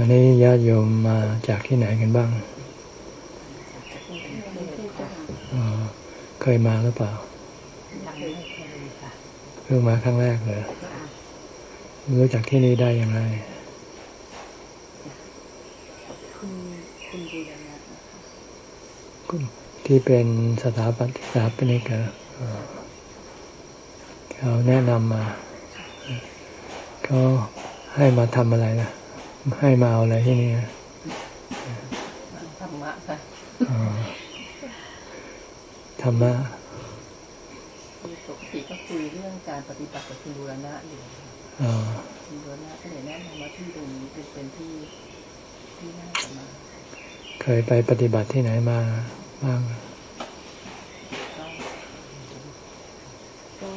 วันนี้ญาติโยมมาจากที่ไหนกันบ้าง เคยมาหรือเปล่าเพิ่งมาครั้งแรกเลยรู้จักที่นี่ได้อย่างไร ที่เป็นสถาปัตยสถาปนิกเขาแนะนำมา เขาให้มาทำอะไรนะ ให้มาเอาอะไรที่นี่ธรรมะค่ะธรรมะปกติก็คุยเรื่องการปฏิบัติกับคุณบูรณะอยู่คุณบูรณะก็เลยแนะนำว่าที่ตรงนี้เป็นเป็นที่ที่น่าจะมา เคยไปปฏิบัติที่ไหนมาบ้างก็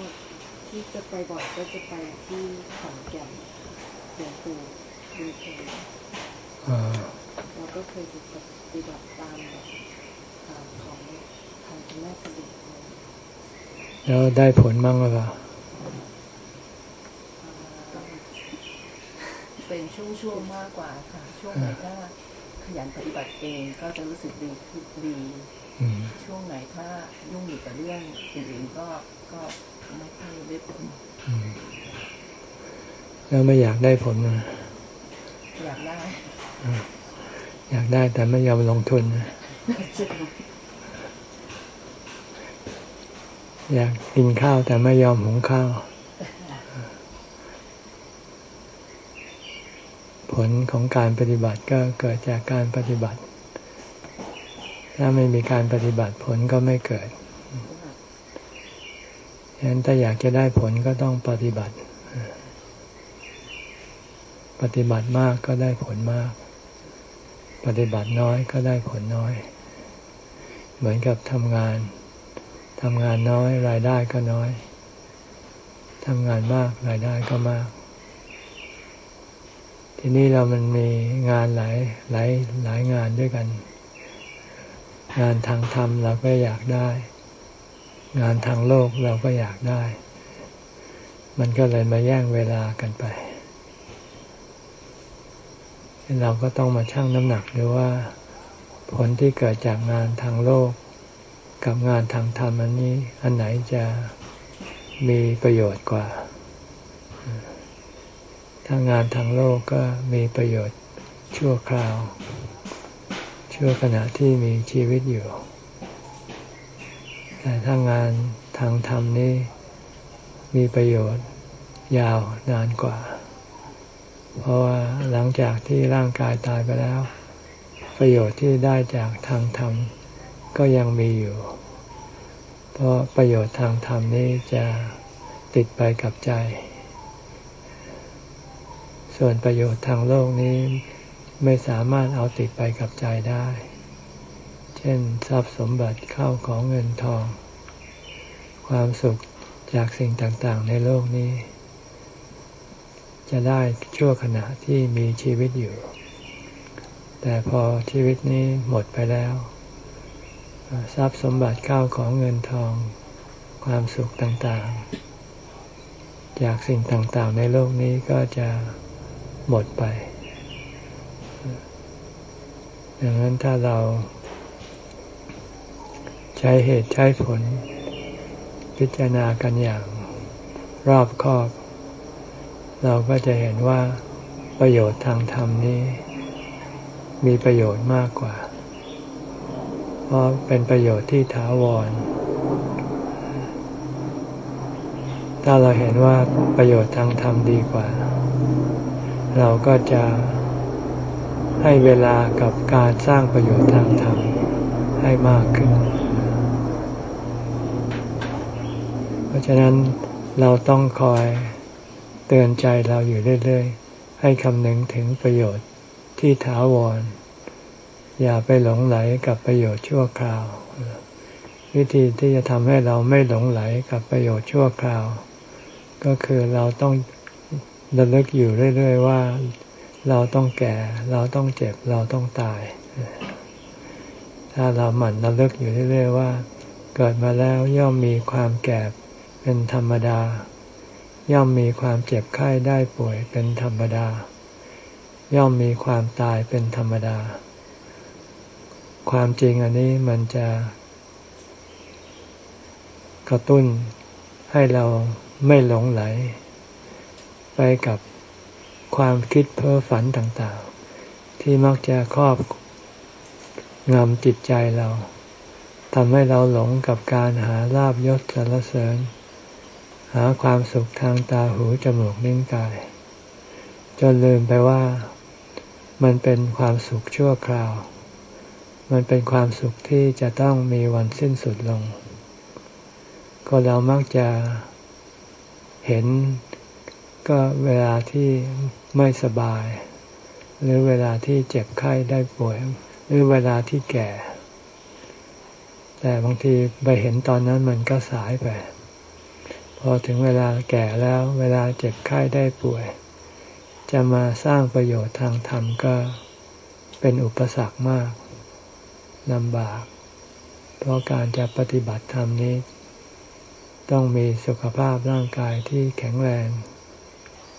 ที่จะไปบ่อยก็จะไปที่ขอนแก่นหลวงปู่ บุญเพ็งเราก็เคยปฏิบัติตามแบบของทางคุณแม่กระดูกแล้วได้ผลมั่งหรือเปล่าเป็นช่วงๆมากกว่าค่ะ ช่วงไหนถ้าขยันปฏิบัติเองก็จะรู้สึกดีขึ้นดีช่วงไหนถ้ายุ่งอยู่กับเรื่องอื่นๆก็ก็ไม่ค่อยได้ผลแล้วไม่อยากได้ผลนะ อยากได้ อยากได้แต่ไม่ยอมลงทุน อยากกินข้าวแต่ไม่ยอมหุงข้าว ผลของการปฏิบัติก็เกิดจากการปฏิบัติ ถ้าไม่มีการปฏิบัติผลก็ไม่เกิดฉะนั้นถ้าอยากจะได้ผลก็ต้องปฏิบัติ ปฏิบัติมากก็ได้ผลมาก ปฏิบัติน้อยก็ได้ผลน้อย เหมือนกับทำงานทำงานน้อยรายได้ก็น้อยทำงานมากรายได้ก็มาก ทีนี้เรามันมีงานหลายหลายหลายงานด้วยกัน งานทางธรรมเราก็อยากได้ งานทางโลกเราก็อยากได้ มันก็เลยมาแย่งเวลากันไป เราก็ต้องมาชั่งน้ำหนักดูว่า ผลที่เกิดจากงานทางโลก กับงานทางธรรมอันนี้ อันไหนจะมีประโยชน์กว่า ถ้างานทางโลกก็มีประโยชน์ชั่วคราว ชั่วขณะที่มีชีวิตอยู่ แต่ถ้างานทางธรรมนี้มีประโยชน์ยาวนานกว่า เพราะว่าหลังจากที่ร่างกายตายไปแล้ว ประโยชน์ที่ได้จากทางธรรมก็ยังมีอยู่ เพราะประโยชน์ทางธรรมนี้จะติดไปกับใจ ส่วนประโยชน์ทางโลกนี้ไม่สามารถเอาติดไปกับใจได้ เช่นทรัพย์สมบัติเข้าของเงินทอง ความสุขจากสิ่งต่างๆ ในโลกนี้ จะได้ชั่วขณะที่มีชีวิตอยู่ แต่พอชีวิตนี้หมดไปแล้ว ทรัพย์สมบัติเข้าของเงินทอง ความสุขต่างๆ จากสิ่งต่างๆ ในโลกนี้ก็จะหมดไป ดังนั้นถ้าเราใช้เหตุใช้ผล พิจารณากันอย่างรอบคอบ เราก็จะเห็นว่าประโยชน์ทางธรรมนี้ มีประโยชน์มากกว่า เพราะเป็นประโยชน์ที่ถาวร ถ้าเราเห็นว่าประโยชน์ทางธรรมดีกว่า เราก็จะให้เวลากับการสร้างประโยชน์ทางธรรมให้มากขึ้น เพราะฉะนั้นเราต้องคอย เตือนใจเราอยู่เรื่อยๆ ให้คำนึงถึงประโยชน์ที่ถาวร อย่าไปหลงไหลกับประโยชน์ชั่วคราว วิธีที่จะทำให้เราไม่หลงไหลกับประโยชน์ชั่วคราว ก็คือเราต้องระลึกอยู่เรื่อยๆ ว่าเราต้องแก่ เราต้องเจ็บ เราต้องตาย ถ้าเราหมั่นระลึกอยู่เรื่อยๆ ว่า เกิดมาแล้วย่อมมีความแก่เป็นธรรมดา ย่อมมีความเจ็บไข้ได้ป่วยเป็นธรรมดา ย่อมมีความตายเป็นธรรมดา ความจริงอันนี้มันจะ กระตุ้นให้เราไม่หลงไหล ไปกับความคิดเพ้อฝันต่างๆ ที่มักจะครอบงำจิตใจเราทำให้เราหลงกับการหาลาบยศสรรเสริญ หาความสุขทางตาหูจมูกนิ้วกาย จนลืมไปว่า มันเป็นความสุขชั่วคราว มันเป็นความสุขที่จะต้องมีวันสิ้นสุดลง ก็เรามักจะเห็นก็เวลาที่ไม่สบาย หรือเวลาที่เจ็บไข้ได้ป่วย หรือเวลาที่แก่ แต่บางทีไปเห็นตอนนั้นมันก็สายไป พอถึงเวลาแก่แล้วเวลาเจ็บไข้ได้ป่วย จะมาสร้างประโยชน์ทางธรรมก็เป็นอุปสรรคมากลำบาก เพราะการจะปฏิบัติธรรมนี้ ต้องมีสุขภาพร่างกายที่แข็งแรง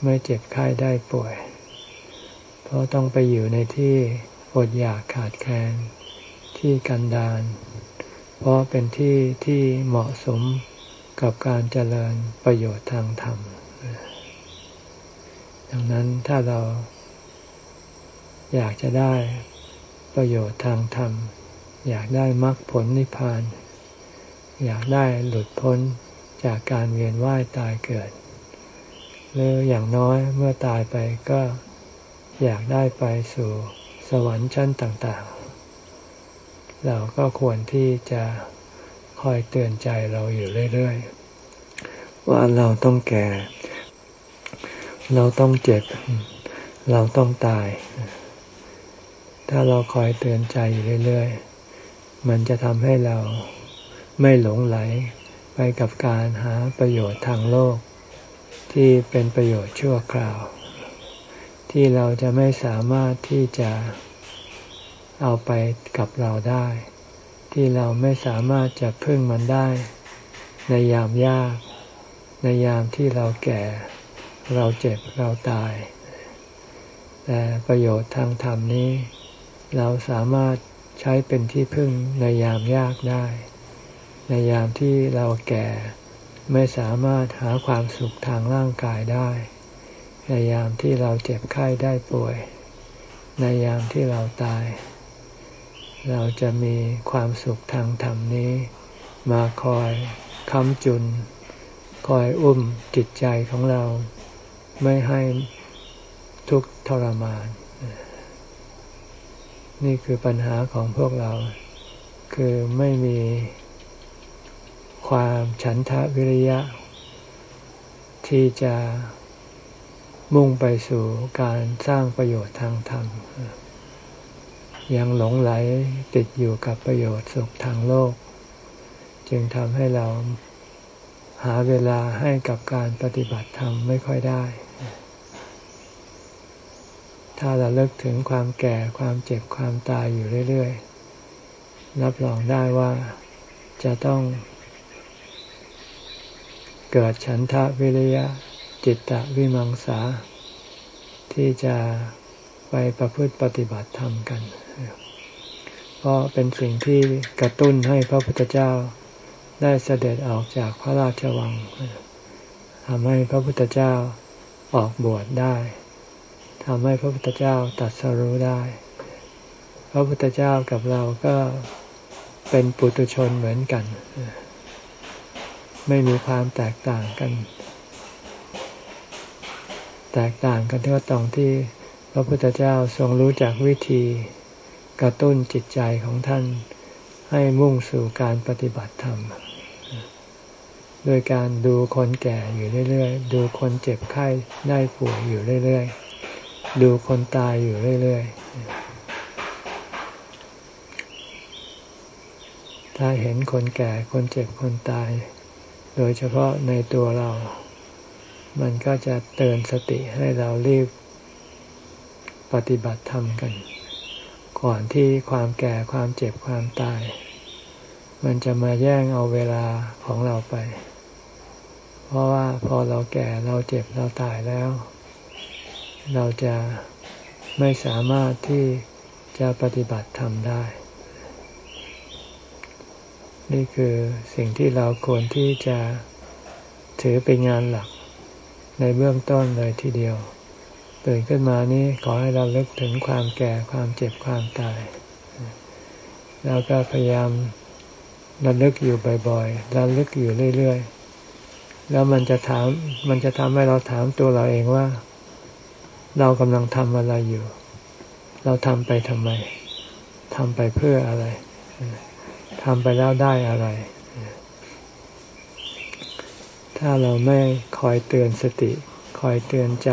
ไม่เจ็บไข้ได้ป่วย เพราะต้องไปอยู่ในที่อดอยากขาดแคลนที่กันดารเพราะเป็นที่ที่เหมาะสม กับการเจริญประโยชน์ทางธรรม ดังนั้นถ้าเราอยากจะได้ประโยชน์ทางธรรม อยากได้มรรคผลนิพพาน อยากได้หลุดพ้นจากการเวียนว่ายตายเกิด หรืออย่างน้อยเมื่อตายไปก็อยากได้ไปสู่สวรรค์ชั้นต่าง ๆ เราก็ควรที่จะ คอยเตือนใจเราอยู่เรื่อยๆ ว่าเราต้องแก่ เราต้องเจ็บ เราต้องตาย ถ้าเราคอยเตือนใจอยู่เรื่อยๆ มันจะทำให้เราไม่หลงไหลไปกับการหาประโยชน์ทางโลก ที่เป็นประโยชน์ชั่วคราว ที่เราจะไม่สามารถที่จะเอาไปกับเราได้ ที่เราไม่สามารถจะพึ่งมันได้ ในยามยาก ในยามที่เราแก่ เราเจ็บเราตาย แต่ประโยชน์ทางธรรมนี้ เราสามารถใช้เป็นที่พึ่งในยามยากได้ ในยามที่เราแก่ไม่สามารถหาความสุขทางร่างกายได้ ในยามที่เราเจ็บไข้ได้ป่วย ในยามที่เราตาย เราจะมีความสุขทางธรรมนี้ มาคอยค้ำจุน คอยอุ้มจิตใจของเรา ไม่ให้ทุกข์ทรมาน นี่คือปัญหาของพวกเรา คือไม่มีความฉันทะวิริยะ ที่จะมุ่งไปสู่การสร้างประโยชน์ทางธรรม ยังหลงไหลติดอยู่กับประโยชน์สุขทางโลก จึงทำให้เราหาเวลาให้กับการปฏิบัติธรรมไม่ค่อยได้ ถ้าเราเลิกถึงความแก่ความเจ็บความตายอยู่เรื่อยๆ รับรองได้ว่าจะต้อง เกิดฉันทะวิริยะ จิตตะวิมังสา ที่จะไปประพฤติปฏิบัติธรรมกัน เพราะเป็นสิ่งที่กระตุ้นให้พระพุทธเจ้าได้เสด็จออกจากพระราชวังทำให้พระพุทธเจ้าออกบวชได้ทำให้พระพุทธเจ้าตัดสรู้ได้ พระพุทธเจ้ากับเราก็เป็นปุถุชนเหมือนกัน ไม่มีความแตกต่างกัน แตกต่างกันที่ว่าตรงที่พระพุทธเจ้าทรงรู้จักวิธี กระตุ้นจิตใจของท่านให้มุ่งสู่การปฏิบัติธรรม โดยการดูคนแก่อยู่เรื่อยๆ ดูคนเจ็บไข้ได้ป่วยอยู่เรื่อยๆ ดูคนตายอยู่เรื่อยๆ ถ้าเห็นคนแก่คนเจ็บคนตาย โดยเฉพาะในตัวเรา มันก็จะเตือนสติให้เรารีบปฏิบัติธรรมกัน ก่อนที่ความแก่ความเจ็บความตาย มันจะมาแย่งเอาเวลาของเราไป เพราะว่าพอเราแก่เราเจ็บเราตายแล้ว เราจะไม่สามารถที่จะปฏิบัติธรรมได้ นี่คือสิ่งที่เราควรที่จะถือเป็นงานหลักในเบื้องต้นเลยทีเดียว ตื่นขึ้นมานี้ขอให้เราเลิกถึงความแก่ความเจ็บความตาย แล้วก็พยายามระลึกอยู่บ่อยๆระลึกอยู่เรื่อยๆ แล้วมันจะถามมันจะทำให้เราถามตัวเราเองว่า เรากำลังทำอะไรอยู่ เราทำไปทำไมทำไปเพื่ออะไรทำไปแล้วได้อะไร ถ้าเราไม่คอยเตือนสติ คอยเตือนใจ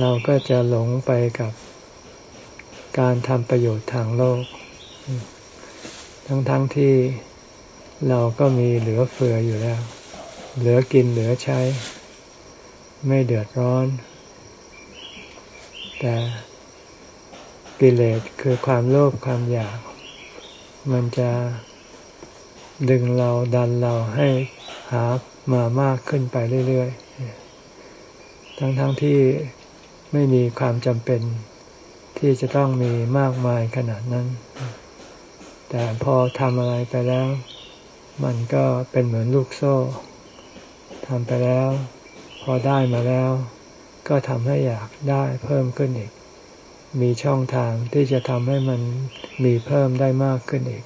เราก็จะหลงไปกับการทำประโยชน์ทางโลก ทั้งๆทที่เราก็มีเหลือเฟืออยู่แล้ว เหลือกินเหลือใช้ ไม่เดือดร้อน แต่กิเลสคือความโลภความอยาก มันจะดึงเราดันเราให้หามามากขึ้นไปเรื่อยๆ ทั้งๆทที่ ไม่มีความจำเป็นที่จะต้องมีมากมายขนาดนั้น แต่พอทำอะไรไปแล้ว มันก็เป็นเหมือนลูกโซ่ทำไปแล้ว พอได้มาแล้ว ก็ทำให้อยากได้เพิ่มขึ้นอีก มีช่องทางที่จะทำให้มันมีเพิ่มได้มากขึ้นอีก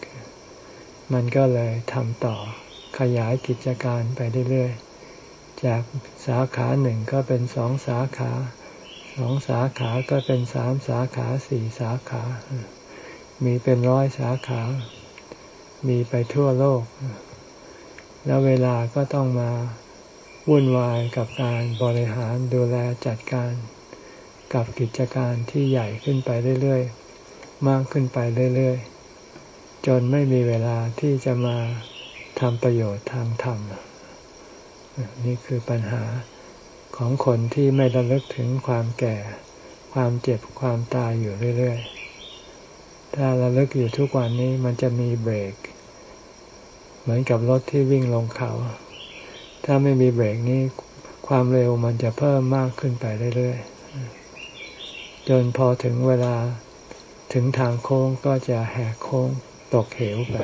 มันก็เลยทำต่อขยายกิจการไปเรื่อยๆ จากสาขาหนึ่งก็เป็นสองสาขา สองสาขาก็เป็นสามสาขาสี่สาขา มีเป็นร้อยสาขา มีไปทั่วโลก แล้วเวลาก็ต้องมาวุ่นวายกับการบริหารดูแลจัดการ กับกิจการที่ใหญ่ขึ้นไปเรื่อยๆ มากขึ้นไปเรื่อยๆ จนไม่มีเวลาที่จะมาทำประโยชน์ทางธรรมนี่คือปัญหา ของคนที่ไม่ระลึกถึงความแก่ ความเจ็บความตายอยู่เรื่อยๆ ถ้าราเลิกอยู่ทุกวันนี้มันจะมีเบรก เหมือนกับรถที่วิ่งลงเขา ถ้าไม่มีเบรกนี้ความเร็วมันจะเพิ่มมากขึ้นไปเรื่อยๆ จนพอถึงเวลาถึงทางโค้งก็จะแหกโค้งตกเหวไป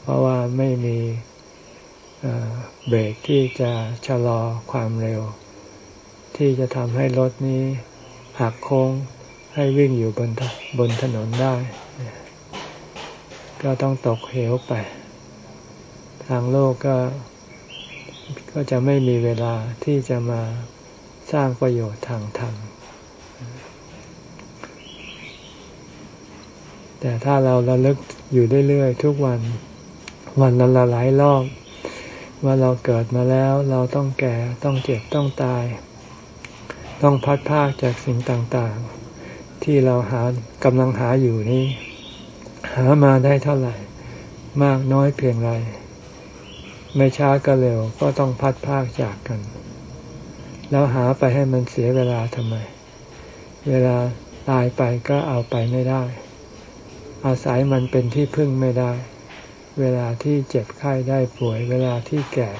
เพราะว่าไม่มี เบรกที่จะชะลอความเร็ว ที่จะทำให้รถนี้หักโค้งให้วิ่งอยู่บนบนถนนได้ ก็ต้องตกเหวไป ทางโลกก็ก็จะไม่มีเวลาที่จะมาสร้างประโยชน์ทางธรรมแต่ถ้าเราระลึกอยู่เรื่อยๆทุกวัน วันละหลายรอบ ว่าเราเกิดมาแล้วเราต้องแก่ต้องเจ็บต้องตาย ต้องพัดพากจากสิ่งต่างๆ ที่เราหากำลังหาอยู่นี้ หามาได้เท่าไหร่ มากน้อยเพียงไรไม่ช้าก็เร็วก็ต้องพัดพากจากกัน แล้วหาไปให้มันเสียเวลาทำไม เวลาตายไปก็เอาไปไม่ได้ อาศัยมันเป็นที่พึ่งไม่ได้ เวลาที่เจ็บไข้ได้ป่วย เวลาที่แก่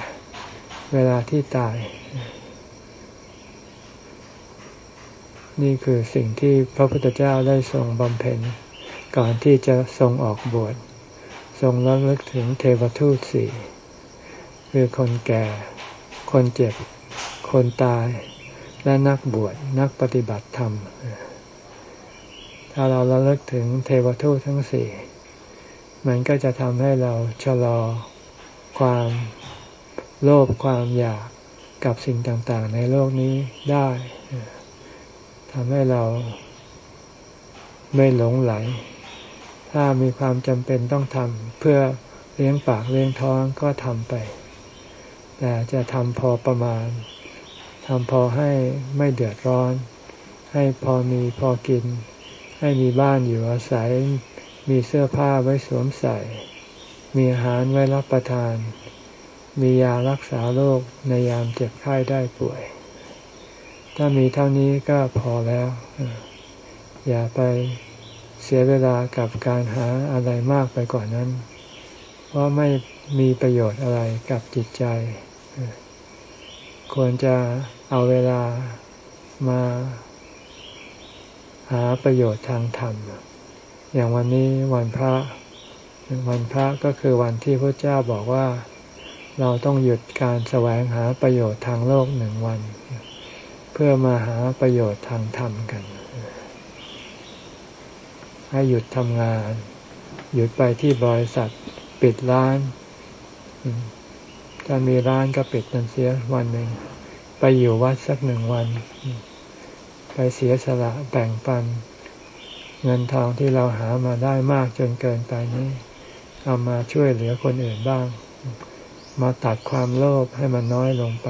เวลาที่ตาย นี่คือสิ่งที่พระพุทธเจ้าได้ทรงบำเพ็ญ ก่อนที่จะทรงออกบวชทรงระลึกถึงเทวทูตสี่คือคนแก่ คนเจ็บ คนตาย และนักบวชนักปฏิบัติธรรม ถ้าเราระลึกถึงเทวทูตทั้งสี่ มันก็จะทำให้เราชะลอความโลภความอยากกับสิ่งต่างๆ ในโลกนี้ได้ทำให้เราไม่หลงไหล ถ้ามีความจำเป็นต้องทำเพื่อเลี้ยงปากเลี้ยงท้องก็ทำไป แต่จะทำพอประมาณทำพอให้ไม่เดือดร้อน ให้พอมีพอกิน ให้มีบ้านอยู่อาศัย มีเสื้อผ้าไว้สวมใส่ มีอาหารไว้รับประทาน มียารักษาโรคในยามเจ็บไข้ได้ป่วย ถ้ามีเท่านี้ก็พอแล้ว อย่าไปเสียเวลากับการหาอะไรมากไปกว่านนั้น เพราะไม่มีประโยชน์อะไรกับจิตใจ ควรจะเอาเวลามาหาประโยชน์ทางธรรม อย่างวันนี้วันพระวันพระก็คือวันที่พระเจ้าบอกว่าเราต้องหยุดการแสวงหาประโยชน์ทางโลกหนึ่งวัน เพื่อมาหาประโยชน์ทางธรรมกัน ให้หยุดทำงาน หยุดไปที่บริษัทปิดร้านถ้ามีร้านก็ปิดมันเสียวันหนึ่งไปอยู่วัดสักหนึ่งวัน ไปเสียสละแบ่งปัน เงินทองที่เราหามาได้มากจนเกินไปนี้เอามาช่วยเหลือคนอื่นบ้าง มาตัดความโลภให้มันน้อยลงไป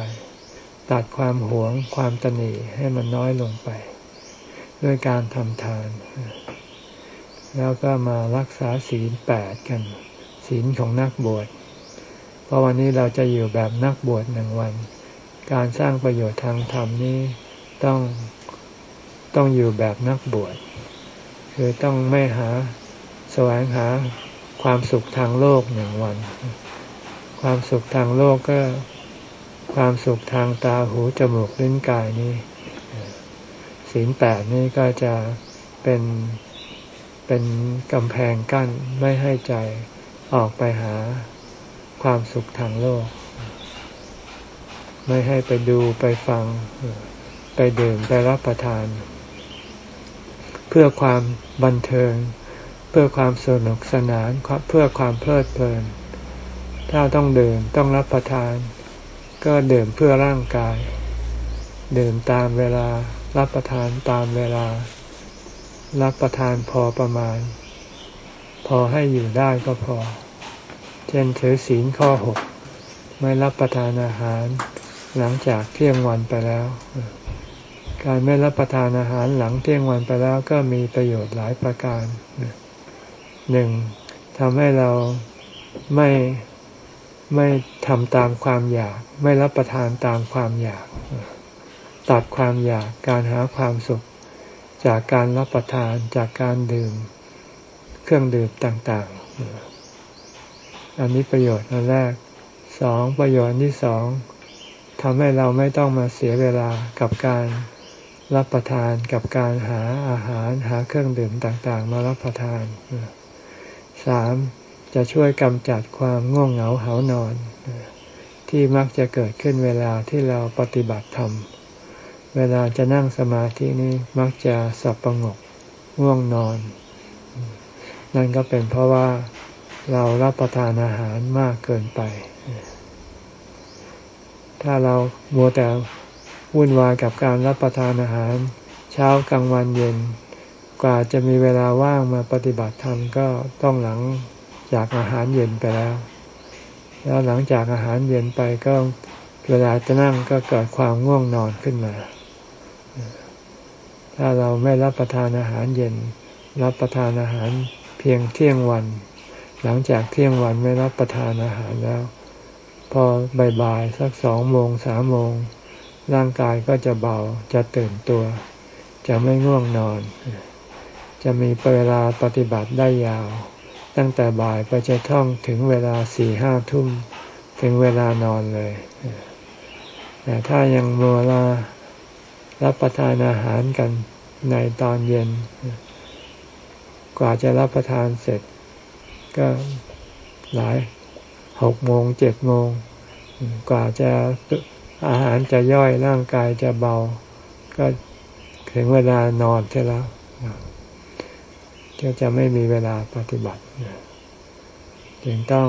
ตัดความหวงความตนีให้มันน้อยลงไป ด้วยการทำทาน แล้วก็มารักษาศีลแปดกัน ศีลของนักบวชเพราะวันนี้เราจะอยู่แบบนักบวชหนึ่งวัน การสร้างประโยชน์ทางธรรมนี้ต้องต้องอยู่แบบนักบวช คือต้องไม่หาแสวงหาความสุขทางโลกหนึ่งวัน ความสุขทางโลกก็ ความสุขทางตาหูจมูกลิ้นกายนี้ศีลแปดนี้ก็จะเป็นเป็นกำแพงกั้นไม่ให้ใจออกไปหาความสุขทางโลก ไม่ให้ไปดูไปฟัง ไปดื่มไปรับประทาน เพื่อความบันเทิง เพื่อความสนุกสนานเพื่อความเพลิดเพลิน ถ้าต้องดื่มต้องรับประทาน ก็ดื่มเพื่อร่างกาย ดื่มตามเวลารับประทานตามเวลา รับประทานพอประมาณ พอให้อยู่ได้ก็พอ เช่นถือศีลข้อหกไม่รับประทานอาหาร หลังจากเที่ยงวันไปแล้ว การไม่รับประทานอาหารหลังเที่ยงวันไปแล้วก็มีประโยชน์หลายประการหนึ่งทำให้เราไม่ไม่ทำตามความอยาก ไม่รับประทานตามความอยาก ตัดความอยากการหาความสุข จากการรับประทานจากการดื่ม เครื่องดื่มต่าง ๆ อันนี้ประโยชน์อันแรกสองประโยชน์ที่สองทำให้เราไม่ต้องมาเสียเวลากับการ รับประทานกับการหาอาหารหาเครื่องดื่มต่างๆ มารับประทานสามจะช่วยกำจัดความง่วงเหงาเหานอน ที่มักจะเกิดขึ้นเวลาที่เราปฏิบัติธรรม เวลาจะนั่งสมาธินี้มักจะสับประงกง่วงนอน นั่นก็เป็นเพราะว่าเรารับประทานอาหารมากเกินไป ถ้าเรามัวแต่ วุ่นวายกับการรับประทานอาหาร เช้ากลางวันเย็น กว่าจะมีเวลาว่างมาปฏิบัติธรรมก็ต้องหลังจากอาหารเย็นไปแล้ว แล้วหลังจากอาหารเย็นไปก็เวลาจะนั่งก็เกิดความง่วงนอนขึ้นมา ถ้าเราไม่รับประทานอาหารเย็น รับประทานอาหารเพียงเที่ยงวัน หลังจากเที่ยงวันไม่รับประทานอาหารแล้ว พอบ่ายๆสักสองโมงสามโมง ร่างกายก็จะเบาจะตื่นตัว จะไม่ง่วงนอน จะมีเวลาปฏิบัติได้ยาว ตั้งแต่บ่ายไปจะท่องถึงเวลาสี่ห้าทุ่ม ถึงเวลานอนเลยแต่ถ้ายังมัวลารับประทานอาหารกันในตอนเย็น กว่าจะรับประทานเสร็จ ก็หลายหกโมงเจ็ดโมง กว่าจะ อาหารจะย่อยร่างกายจะเบา ก็ถึงเวลานอนใช่แล้วก็จะไม่มีเวลาปฏิบัติจึงต้อง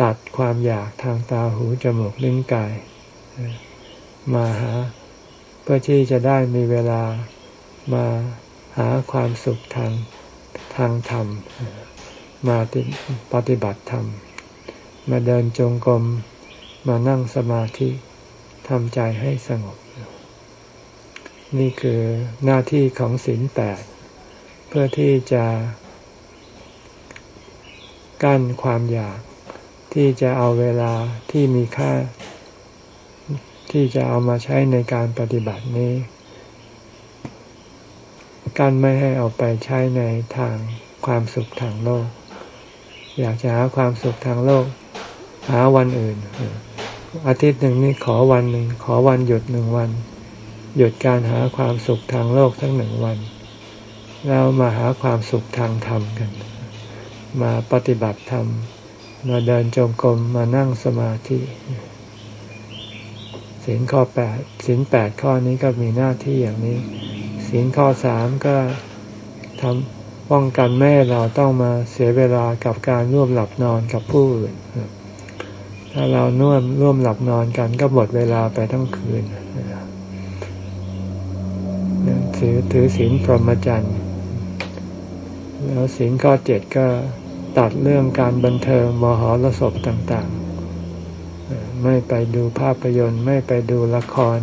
ตัดความอยากทางตาหูจมูกลิ้นกาย มาหา เพื่อที่จะได้มีเวลามาหาความสุขทางทางธรรม มาปฏิบัติธรรม มาเดินจงกรม มานั่งสมาธิทำใจให้สงบ นี่คือหน้าที่ของศีลแปดเพื่อที่จะกั้นความอยากที่จะเอาเวลาที่มีค่า ที่จะเอามาใช้ในการปฏิบัตินี้ กั้นไม่ให้เอาไปใช้ในทางความสุขทางโลก อยากจะหาความสุขทางโลก หาวันอื่น อาทิตย์หนึ่งนี่ขอวันหนึ่งขอวันหยุดหนึ่งวัน หยุดการหาความสุขทางโลกทั้งหนึ่งวัน แล้วมาหาความสุขทางธรรมกัน มาปฏิบัติธรรม มาเดินจงกรมมานั่งสมาธิศีลข้อแปดศีลแปดข้อนี้ก็มีหน้าที่อย่างนี้ศีลข้อสามก็ทำป้องกันแม่เราต้องมาเสียเวลากับการร่วมหลับนอนกับผู้อื่น ถ้าเราน่วมร่วมหลับนอนกันก็หมดเวลาไปทั้งคืนถือถือศีลพรหมจรรย์แล้วศีลข้อเจ็ดก็ตัดเรื่องการบันเทิงมหรสพต่างๆ ไม่ไปดูภาพยนตร์ ไม่ไปดูละคร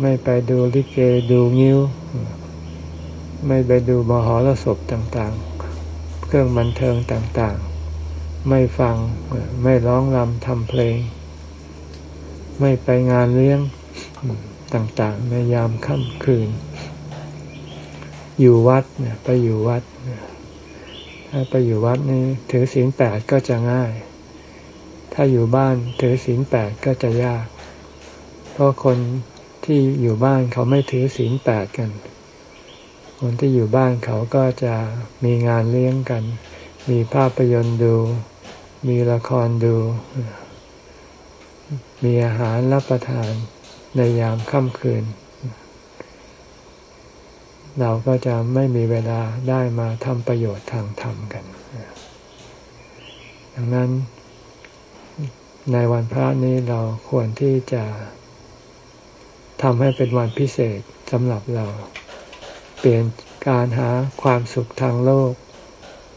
ไม่ไปดูลิเกดูงิ้ว ไม่ไปดูมหรสพต่างๆ เครื่องบันเทิงต่างๆ ไม่ฟัง ไม่ร้องรำทำเพลง ไม่ไปงานเลี้ยงต่างๆ ในยามค่ำคืน อยู่วัดเนี่ยไปอยู่วัด ถ้าไปอยู่วัดนี่ถือศีลแปดก็จะง่าย ถ้าอยู่บ้านถือศีลแปดก็จะยาก เพราะคนที่อยู่บ้านเขาไม่ถือศีลแปดกัน คนที่อยู่บ้านเขาก็จะมีงานเลี้ยงกัน มีภาพยนตร์ดู มีละครดู มีอาหารรับประทานในยามค่ำคืน เราก็จะไม่มีเวลาได้มาทำประโยชน์ทางธรรมกัน ดังนั้น ในวันพระนี้เราควรที่จะทำให้เป็นวันพิเศษสำหรับเรา เปลี่ยนการหาความสุขทางโลก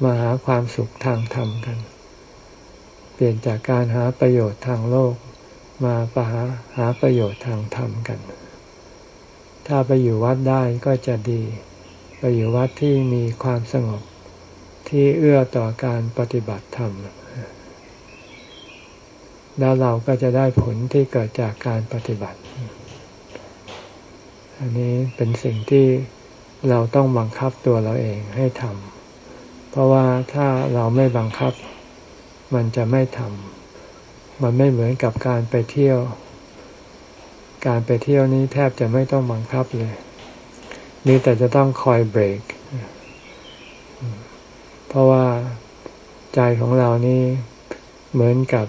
มาหาความสุขทางธรรมกัน เปลี่ยนจากการหาประโยชน์ทางโลกมาปหาหาประโยชน์ทางธรรมกัน ถ้าไปอยู่วัดได้ก็จะดี ไปอยู่วัดที่มีความสงบที่เอื้อต่อการปฏิบัติธรรม แล้วเราก็จะได้ผลที่เกิดจากการปฏิบัติ อันนี้เป็นสิ่งที่เราต้องบังคับตัวเราเองให้ทำ เพราะว่าถ้าเราไม่บังคับ มันจะไม่ทำมันไม่เหมือนกับการไปเที่ยว การไปเที่ยวนี้แทบจะไม่ต้องบังคับเลยนี่แต่จะต้องคอยเบรก เพราะว่าใจของเรานี่เหมือนกับ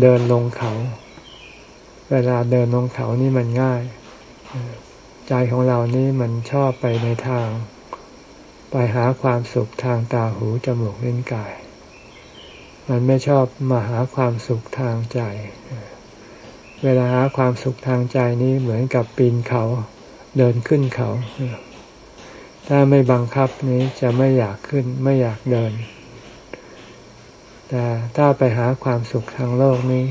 เดินลงเขา เวลาเดินลงเขานี่มันง่าย ใจของเรานี่มันชอบไปในทาง ไปหาความสุขทางตาหูจมูกลิ้นกาย มันไม่ชอบมาหาความสุขทางใจ เวลาหาความสุขทางใจนี้เหมือนกับปีนเขาเดินขึ้นเขา ถ้าไม่บังคับนี้จะไม่อยากขึ้นไม่อยากเดิน แต่ถ้าไปหาความสุขทางโลกนี้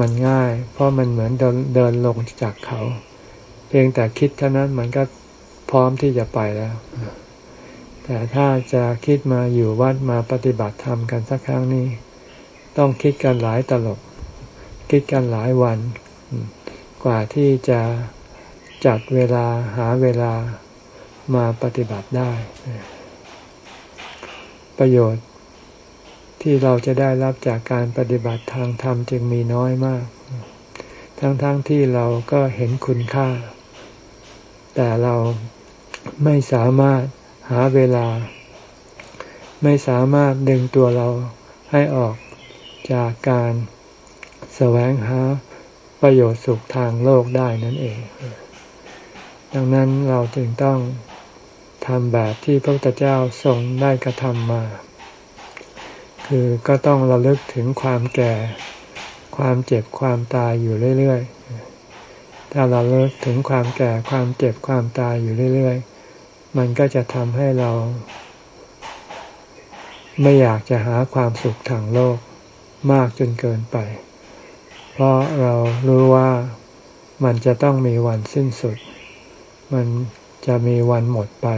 มันง่าย เพราะมันเหมือนเดินเดินลงจากเขา เพียงแต่คิดเท่านั้นมันก็พร้อมที่จะไปแล้ว แต่ถ้าจะคิดมาอยู่วัดมาปฏิบัติธรรมกันสักครั้งนี้ ต้องคิดกันหลายตลบ คิดกันหลายวัน กว่าที่จะจัดเวลาหาเวลามาปฏิบัติได้ ประโยชน์ที่เราจะได้รับจากการปฏิบัติทางธรรมจึงมีน้อยมาก ทั้งๆทที่เราก็เห็นคุณค่า แต่เราไม่สามารถ หาเวลา ไม่สามารถดึงตัวเราให้ออกจากการแสวงหาประโยชน์สุขทางโลกได้นั่นเอง ดังนั้นเราจึงต้องทำแบบที่พระพุทธเจ้าทรงได้กระทำมา คือก็ต้องระลึกถึงความแก่ ความเจ็บความตายอยู่เรื่อยๆ ถ้าเราเลิกถึงความแก่ความเจ็บความตายอยู่เรื่อย มันก็จะทำให้เรา ไม่อยากจะหาความสุขทางโลกมากจนเกินไป เพราะเรารู้ว่ามันจะต้องมีวันสิ้นสุด มันจะมีวันหมดไป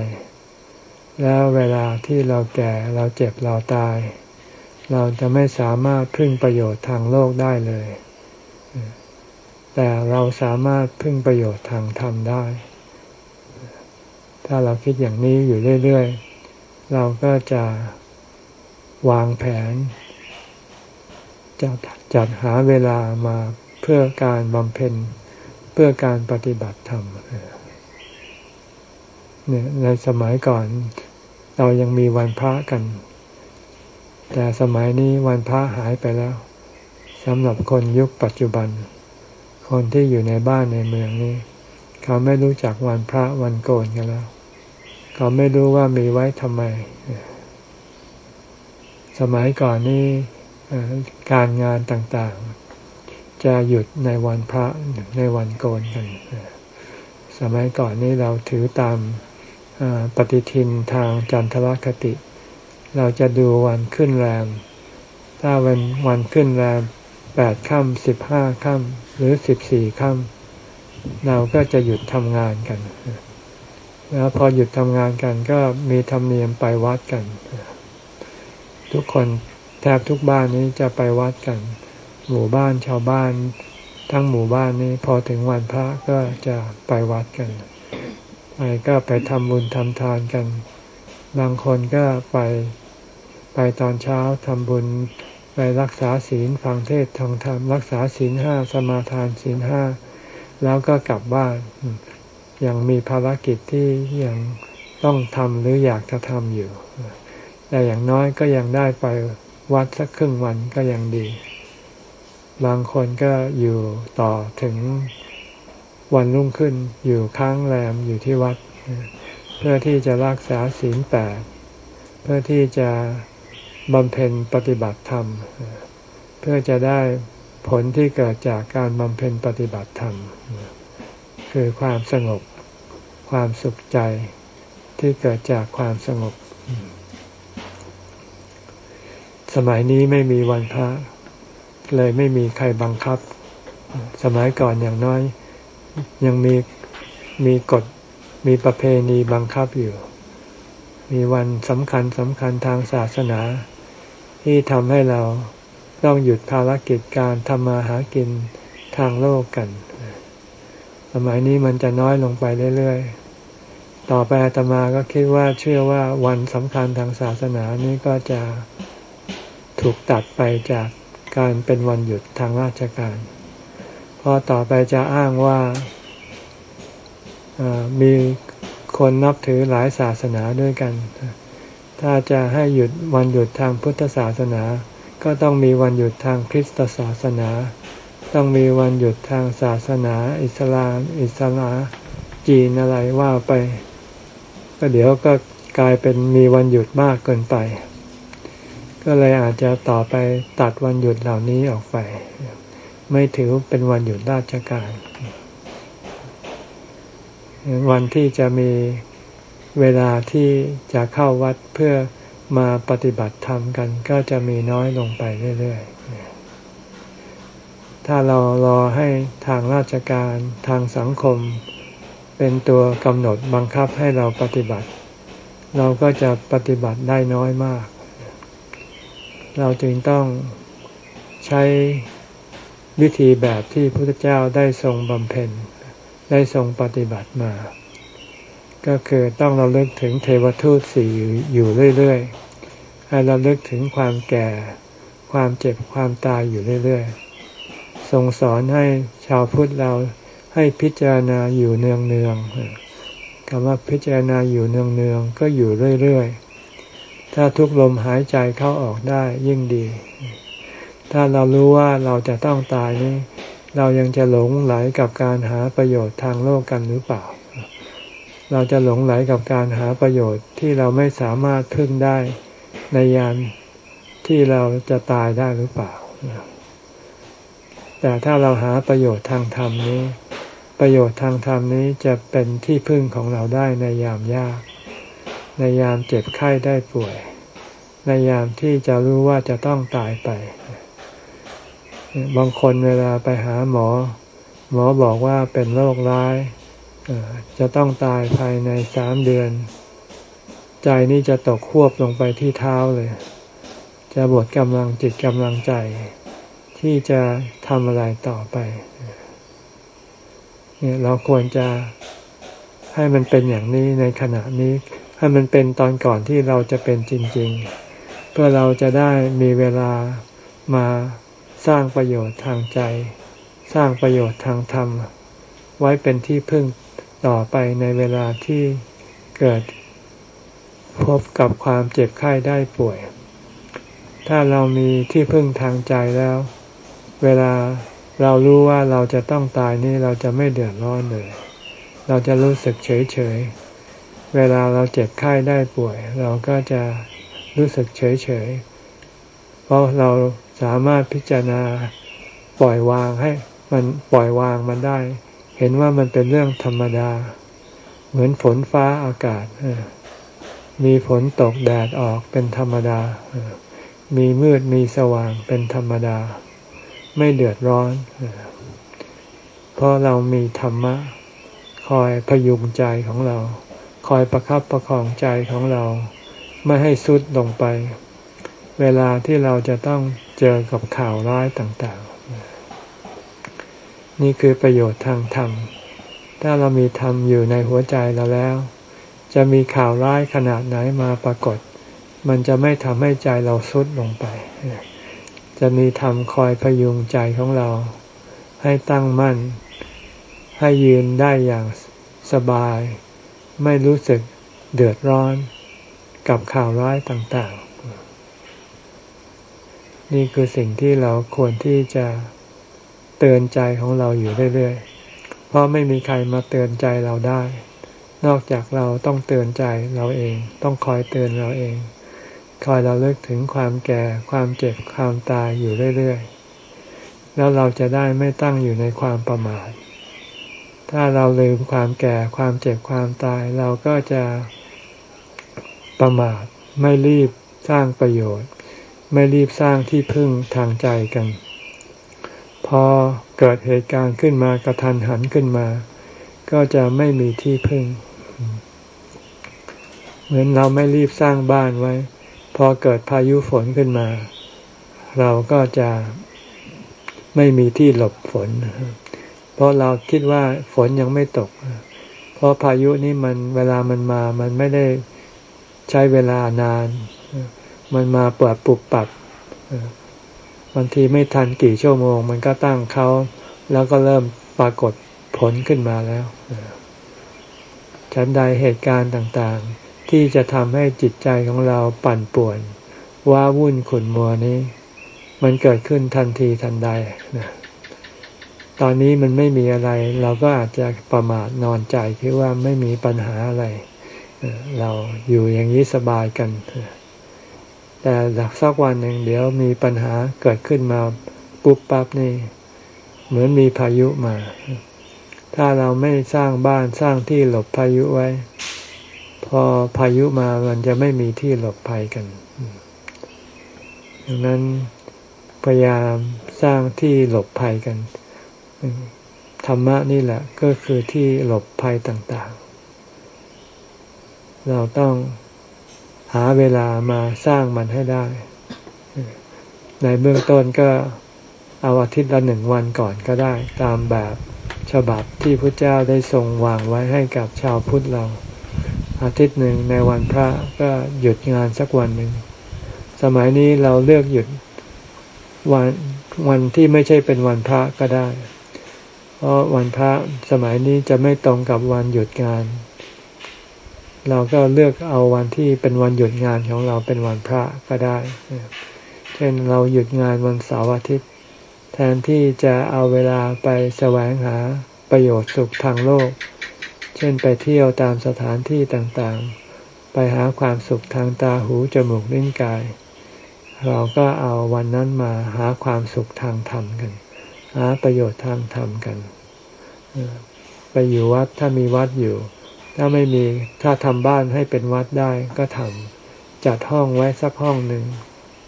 แล้วเวลาที่เราแก่เราเจ็บเราตาย เราจะไม่สามารถพึ่งประโยชน์ทางโลกได้เลย แต่เราสามารถพึ่งประโยชน์ทางธรรมได้ ถ้าเราคิดอย่างนี้อยู่เรื่อย ๆ เราก็จะวางแผนจะจัดหาเวลามาเพื่อการบำเพ็ญเพื่อการปฏิบัติธรรมเนี่ยในสมัยก่อนเรายังมีวันพระกัน แต่สมัยนี้วันพระหายไปแล้วสำหรับคนยุคปัจจุบัน คนที่อยู่ในบ้านในเมืองนี้ เขาไม่รู้จักวันพระวันโกนกันแล้ว เขาไม่รู้ว่ามีไว้ทำไม สมัยก่อนนี้การงานต่างๆ จะหยุดในวันพระในวันโกนกัน สมัยก่อนนี้เราถือตามปฏิทินทางจันทรคติ เราจะดูวันขึ้นแรม ถ้าวันวันขึ้นแรมแปดค่ำสิบห้าค่ำหรือสิบสี่ค่ำ เราก็จะหยุดทำงานกัน แล้วพอหยุดทำงานกันก็มีธรรมเนียมไปวัดกัน ทุกคนแทบทุกบ้านนี้จะไปวัดกัน หมู่บ้านชาวบ้าน ทั้งหมู่บ้านนี้พอถึงวันพระก็จะไปวัดกันไปก็ไปทำบุญทำทานกัน บางคนก็ไปไปตอนเช้าทำบุญไปรักษาศีลฟังเทศทองธรรมรักษาศีลห้าสมาทานศีลห้า แล้วก็กลับบ้านยังมีภารกิจที่ยังต้องทำหรืออยากจะทำอยู่ แต่อย่างน้อยก็ยังได้ไปวัดสักครึ่งวันก็ยังดี บางคนก็อยู่ต่อถึงวันรุ่งขึ้นอยู่ค้างแรมอยู่ที่วัด เพื่อที่จะรักษาศีลแปดเพื่อที่จะบำเพ็ญปฏิบัติธรรม เพื่อจะได้ ผลที่เกิดจากการบำเพ็ญปฏิบัติธรรม คือความสงบ ความสุขใจที่เกิดจากความสงบ สมัยนี้ไม่มีวันพระ เลยไม่มีใครบังคับ สมัยก่อนอย่างน้อย ยังมีมีกฎมีประเพณีบังคับอยู่ มีวันสำคัญสำคัญทางศาสนา ที่ทำให้เรา ต้องหยุดภารกิจการทำมาหากินทางโลกกัน สมัยนี้มันจะน้อยลงไปเรื่อยๆ ต่อไปอาตมาก็คิดว่าเชื่อว่าวันสำคัญทางศาสนานี้ก็จะถูกตัดไปจากการเป็นวันหยุดทางราชการ เพราะต่อไปจะอ้างว่ามีคนนับถือหลายศาสนาด้วยกัน ถ้าจะให้หยุดวันหยุดทางพุทธศาสนา ก็ต้องมีวันหยุดทางคริสตศาสนา ต้องมีวันหยุดทางศาสนา อิสลาม อิสลามจีนอะไรว่าไป ก็เดี๋ยวก็กลายเป็นมีวันหยุดมากเกินไป ก็เลยอาจจะต่อไปตัดวันหยุดเหล่านี้ออกไป ไม่ถือเป็นวันหยุดราชการ วันที่จะมีเวลาที่จะเข้าวัดเพื่อ มาปฏิบัติธรรมกันก็จะมีน้อยลงไปเรื่อยๆ ถ้าเรารอให้ทางราชการทางสังคม เป็นตัวกำหนดบังคับให้เราปฏิบัติ เราก็จะปฏิบัติได้น้อยมาก เราจึงต้องใช้วิธีแบบที่พระพุทธเจ้าได้ทรงบำเพ็ญ ได้ทรงปฏิบัติมา ก็คือต้องเราเลิกถึงเทวทูตสี่อยู่เรื่อยๆ ให้เราเลิกถึงความแก่ ความเจ็บความตายอยู่เรื่อยๆ ทรงสอนให้ชาวพุทธเราให้พิจารณาอยู่เนืองๆคำว่าพิจารณาอยู่เนืองๆ ก็อยู่เรื่อยๆ ถ้าทุกลมหายใจเข้าออกได้ยิ่งดี ถ้าเรารู้ว่าเราจะต้องตายนี้ เรายังจะหลงไหลกับการหาประโยชน์ทางโลกกันหรือเปล่า เราจะหลงไหลกับการหาประโยชน์ที่เราไม่สามารถพึ่งได้ในยามที่เราจะตายได้หรือเปล่า แต่ถ้าเราหาประโยชน์ทางธรรมนี้ ประโยชน์ทางธรรมนี้จะเป็นที่พึ่งของเราได้ในยามยาก ในยามเจ็บไข้ได้ป่วย ในยามที่จะรู้ว่าจะต้องตายไป บางคนเวลาไปหาหมอ หมอบอกว่าเป็นโรคร้าย จะต้องตายภายในสามเดือน ใจนี่จะตกควบลงไปที่เท้าเลย จะบดกำลังจิตกำลังใจ ที่จะทำอะไรต่อไปเนี่ยเราควรจะให้มันเป็นอย่างนี้ในขณะนี้ ให้มันเป็นตอนก่อนที่เราจะเป็นจริง ๆ เพื่อเราจะได้มีเวลามาสร้างประโยชน์ทางใจ สร้างประโยชน์ทางธรรม ไว้เป็นที่พึ่ง ต่อไปในเวลาที่เกิดพบกับความเจ็บไข้ได้ป่วย ถ้าเรามีที่พึ่งทางใจแล้ว เวลาเรารู้ว่าเราจะต้องตายนี่เราจะไม่เดือดร้อนเลย เราจะรู้สึกเฉยเฉยเวลาเราเจ็บไข้ได้ป่วย เราก็จะรู้สึกเฉยเฉยเพราะเราสามารถพิจารณาปล่อยวางให้มันปล่อยวางมันได้ ห็นว่ามันเป็นเรื่องธรรมดา เหมือนฝนฟ้าอากาศมีฝนตกแดดออกเป็นธรรมดา มีมืดมีสว่างเป็นธรรมดา ไม่เดือดร้อน เพราะเรามีธรรมะ คอยพยุงใจของเรา คอยประครับประคองใจของเรา ไม่ให้สุดลงไป เวลาที่เราจะต้องเจอกับข่าวร้ายต่างๆ นี่คือประโยชน์ทางธรรม ถ้าเรามีธรรมอยู่ในหัวใจเราแล้ว จะมีข่าวร้ายขนาดไหนมาปรากฏ มันจะไม่ทำให้ใจเราสุดลงไป จะมีธรรมคอยพยุงใจของเรา ให้ตั้งมั่น ให้ยืนได้อย่างสบาย ไม่รู้สึกเดือดร้อนกับข่าวร้ายต่างๆ นี่คือสิ่งที่เราควรที่จะ เตือนใจของเราอยู่เรื่อยๆ เพราะไม่มีใครมาเตือนใจเราได้ นอกจากเราต้องเตือนใจเราเอง ต้องคอยเตือนเราเอง คอยเราเลิกถึงความแก่ ความเจ็บ ความตายอยู่เรื่อยๆ แล้วเราจะได้ไม่ตั้งอยู่ในความประมาท ถ้าเราลืมความแก่ ความเจ็บ ความตาย เราก็จะประมาท ไม่รีบสร้างประโยชน์ ไม่รีบสร้างที่พึ่งทางใจกัน อเกิดเหตุการณ์ขึ้นมากระทันหันขึ้นมา ก็จะไม่มีที่พึ่ง เหมือนเราไม่รีบสร้างบ้านไว้ พอเกิดพายุฝนขึ้นมา เราก็จะไม่มีที่หลบฝน เพราะเราคิดว่าฝนยังไม่ตก เพราะพายุนี่มันเวลามันมา มันไม่ได้ใช้เวลานาน มันมาเปิดปุบปับ บางทีไม่ทันกี่ชั่วโมง มันก็ตั้งเขาแล้วก็เริ่มปรากฏผลขึ้นมาแล้วฉันใดเหตุการณ์ต่างๆ ที่จะทำให้จิตใจของเราปั่นป่วน ว้าวุ่นขุ่นมัวนี้ มันเกิดขึ้นทันทีทันใดนะตอนนี้มันไม่มีอะไร เราก็อาจจะประมาทนอนใจคิดว่าไม่มีปัญหาอะไร เราอยู่อย่างนี้สบายกัน แต่สักวันหนึ่งเดี๋ยวมีปัญหาเกิดขึ้นมาปุ๊บปั๊บนี่เหมือนมีพายุมา ถ้าเราไม่สร้างบ้านสร้างที่หลบพายุไว้ พอพายุมามันจะไม่มีที่หลบภัยกันดังนั้นพยายามสร้างที่หลบภัยกัน ธรรมะนี่แหละก็คือที่หลบภัยต่างๆ เราต้อง หาเวลามาสร้างมันให้ได้ ในเบื้องต้นก็เอาอาทิตย์ละหนึ่งวันก่อนก็ได้ ตามแบบฉบับที่พระเจ้าได้ทรงวางไว้ให้กับชาวพุทธเรา อาทิตย์หนึ่งในวันพระก็หยุดงานสักวันหนึ่ง สมัยนี้เราเลือกหยุดวันวันที่ไม่ใช่เป็นวันพระก็ได้ เพราะวันพระสมัยนี้จะไม่ตรงกับวันหยุดงาน เราก็เลือกเอาวันที่เป็นวันหยุดงานของเราเป็นวันพระก็ได้ เช่นเราหยุดงานวันเสาร์อาทิตย์ แทนที่จะเอาเวลาไปแสวงหาประโยชน์สุขทางโลก เช่นไปเที่ยวตามสถานที่ต่างๆ ไปหาความสุขทางตาหูจมูกลิ้นกาย เราก็เอาวันนั้นมาหาความสุขทางธรรมกัน หาประโยชน์ทางธรรมกัน ไปอยู่วัดถ้ามีวัดอยู่ ถ้าไม่มีถ้าทำบ้านให้เป็นวัดได้ก็ทำจัดห้องไว้สักห้องหนึ่ง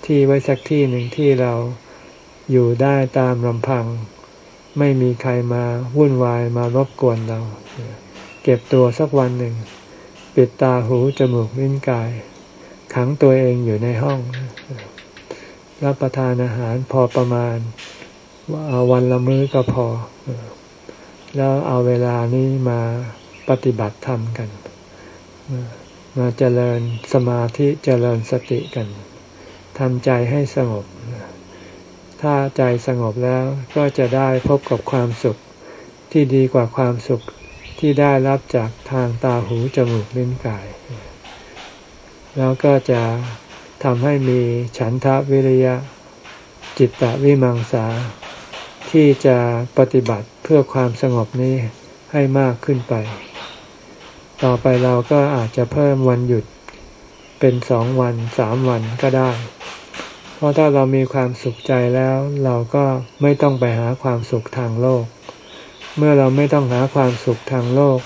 ที่ไว้สักที่หนึ่งที่เราอยู่ได้ตามลำพัง ไม่มีใครมาวุ่นวายมารบกวนเรา เก็บตัวสักวันหนึ่ง ปิดตาหูจมูกลิ้นกาย ขังตัวเองอยู่ในห้อง รับประทานอาหารพอประมาณว่าวันละมื้อก็พอ แล้วเอาเวลานี้มา ปฏิบัติธรรมกัน มาเจริญสมาธิเจริญสติกันทำใจให้สงบ ถ้าใจสงบแล้วก็จะได้พบกับความสุขที่ดีกว่าความสุขที่ได้รับจากทางตาหูจมูกลิ้นกาย แล้วก็จะทำให้มีฉันทะวิริยะ จิตตวิมังสา ที่จะปฏิบัติเพื่อความสงบนี้ให้มากขึ้นไป ต่อไปเราก็อาจจะเพิ่มวันหยุดเป็นสองวันสามวันก็ได้ เพราะถ้าเรามีความสุขใจแล้ว เราก็ไม่ต้องไปหาความสุขทางโลก เมื่อเราไม่ต้องหาความสุขทางโลก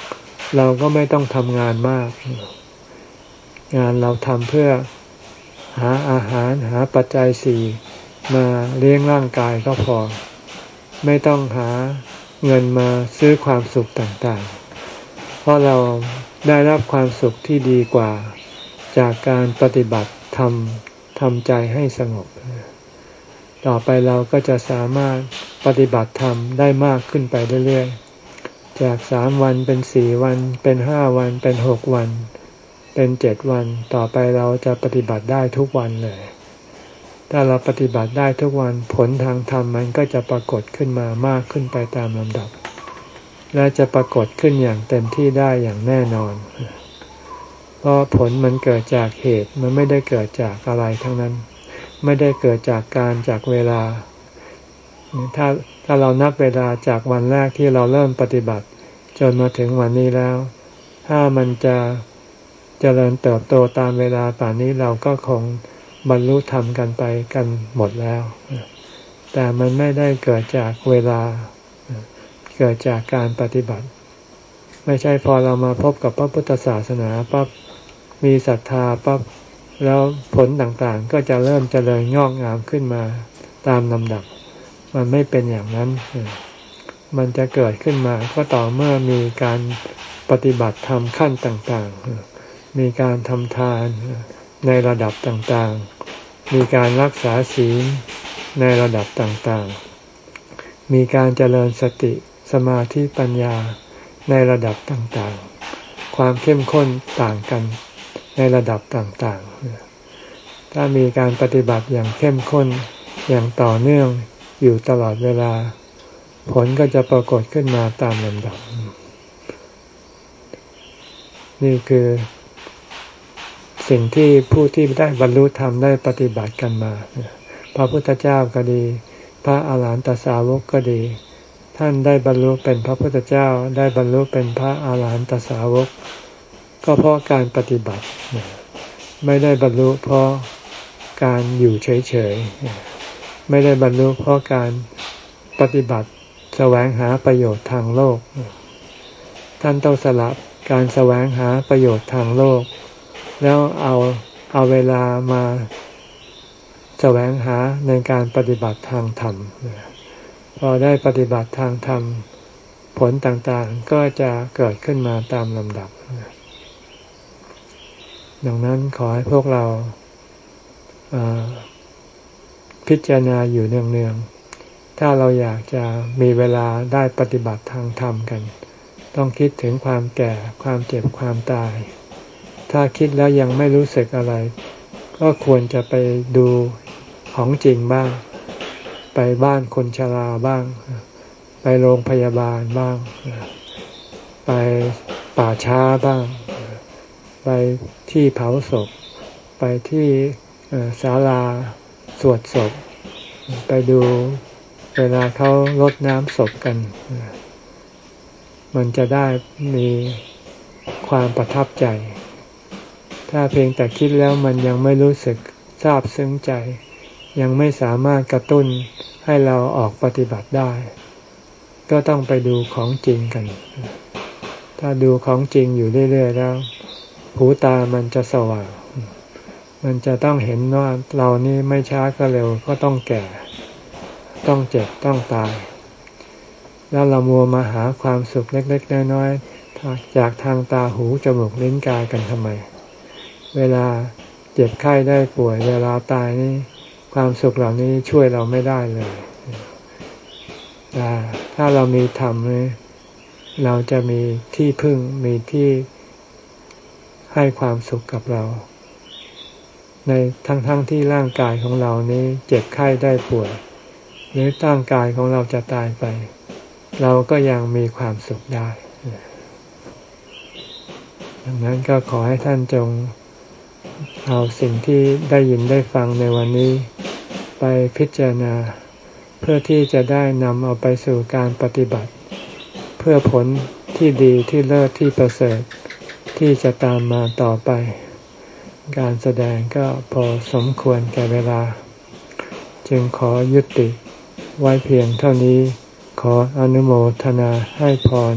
เราก็ไม่ต้องทำงานมาก งานเราทำเพื่อหาอาหารหาปัจจัยสี่มาเลี้ยงร่างกายก็พอ ไม่ต้องหาเงินมาซื้อความสุขต่างๆ ราะเราได้รับความสุขที่ดีกว่า จากการปฏิบัติทำทำใจให้สงบ ต่อไปเราก็จะสามารถปฏิบัติธรรมได้มากขึ้นไปเรื่อยๆ จากสามวันเป็นสี่วัน เป็นห้าวันเป็นหกวัน เป็นเจ็ดวัน ต่อไปเราจะปฏิบัติได้ทุกวันเลย ถ้าเราปฏิบัติได้ทุกวันผลทางธรรมมันก็จะปรากฏขึ้นมามากขึ้นไปตามลำดับ และจะปรากฏขึ้นอย่างเต็มที่ได้อย่างแน่นอน เพราะผลมันเกิดจากเหตุมันไม่ได้เกิดจากอะไรทั้งนั้น ไม่ได้เกิดจากการจากเวลา ถ้าถ้าเรานับเวลาจากวันแรกที่เราเริ่มปฏิบัติ จนมาถึงวันนี้แล้ว ถ้ามันจะจะเจริญเติบโตตามเวลาป่านนี้เราก็คงบรรลุธรรมกันไปกันหมดแล้ว แต่มันไม่ได้เกิดจากเวลา เกิดจากการปฏิบัติ ไม่ใช่พอเรามาพบกับพระพุทธศาสนาปั๊บมีศรัทธาปั๊บแล้วผลต่างๆ ก็จะเริ่มเจริญงอกงามขึ้นมาตามลำดับ มันไม่เป็นอย่างนั้น มันจะเกิดขึ้นมาก็ต่อเมื่อมีการปฏิบัติธรรมขั้นต่างๆ มีการทำทานในระดับต่างๆ มีการรักษาศีลในระดับต่างๆ มีการเจริญสติ สมาธิปัญญาในระดับต่างๆ ความเข้มข้นต่างกันในระดับต่างๆ ถ้ามีการปฏิบัติอย่างเข้มข้นอย่างต่อเนื่องอยู่ตลอดเวลา ผลก็จะปรากฏขึ้นมาตามลำดับ นี่คือ สิ่งที่ผู้ที่ได้บรรลุธรรมได้ปฏิบัติกันมา พระพุทธเจ้าก็ดี พระอาหารหันตสาวกก็ดี ท่านได้บรรลุเป็นพระพุทธเจ้า ได้บรรลุเป็นพระอาหารหันตสาวก ก็เพราะการปฏิบัติ ไม่ได้บรรลุเพราะการอยู่เฉยๆ ไม่ได้บรรลุเพราะการปฏิบัติแสวงหาประโยชน์ทางโลก ท่านต้องสลับการแสวงหาประโยชน์ทางโลก แล้วเอาเอาเวลามาแสวงหาในการปฏิบัติทางธรรม พอได้ปฏิบัติทางธรรม ผลต่างๆก็จะเกิดขึ้นมาตามลำดับ ดังนั้นขอให้พวกเราพิจารณาอยู่เนืองๆ ถ้าเราอยากจะมีเวลาได้ปฏิบัติทางธรรมกัน ต้องคิดถึงความแก่ ความเจ็บ ความตาย ถ้าคิดแล้วยังไม่รู้สึกอะไร ก็ควรจะไปดูของจริงบ้าง ไปบ้านคนชราบ้าง ไปโรงพยาบาลบ้าง ไปป่าช้าบ้าง ไปที่เผาศพ ไปที่ศาลาสวดศพ ไปดูเวลาเขาลดน้ำศพกัน มันจะได้มีความประทับใจ ถ้าเพียงแต่คิดแล้วมันยังไม่รู้สึกทราบซึ้งใจ ยังไม่สามารถกระตุ้นให้เราออกปฏิบัติได้ ก็ต้องไปดูของจริงกัน ถ้าดูของจริงอยู่เรื่อยๆแล้ว หูตามันจะสว่าง มันจะต้องเห็นว่าเรานี่ไม่ช้าก็เร็วก็ต้องแก่ ต้องเจ็บต้องตาย แล้วเรามัวมาหาความสุขเล็กๆน้อยๆจากทางตาหูจมูกลิ้นกายกันทำไม เวลาเจ็บไข้ได้ป่วยเวลาตายนี่ ความสุขเหล่านี้ช่วยเราไม่ได้เลยแต่ถ้าเรามีธรรมนี่เราจะมีที่พึ่งมีที่ให้ความสุขกับเรา ในทั้งๆทที่ร่างกายของเรานี้เจ็บไข้ได้ป่วย หรือร่างกายของเราจะตายไป เราก็ยังมีความสุขได้ดังนั้นก็ขอให้ท่านจง เอาสิ่งที่ได้ยินได้ฟังในวันนี้ ไปพิจารณา เพื่อที่จะได้นำเอาไปสู่การปฏิบัติ เพื่อผลที่ดีที่เลิศที่ประเสริฐที่จะตามมาต่อไป การแสดงก็พอสมควรแก่เวลา จึงขอยุติไว้เพียงเท่านี้ ขออนุโมทนาให้พร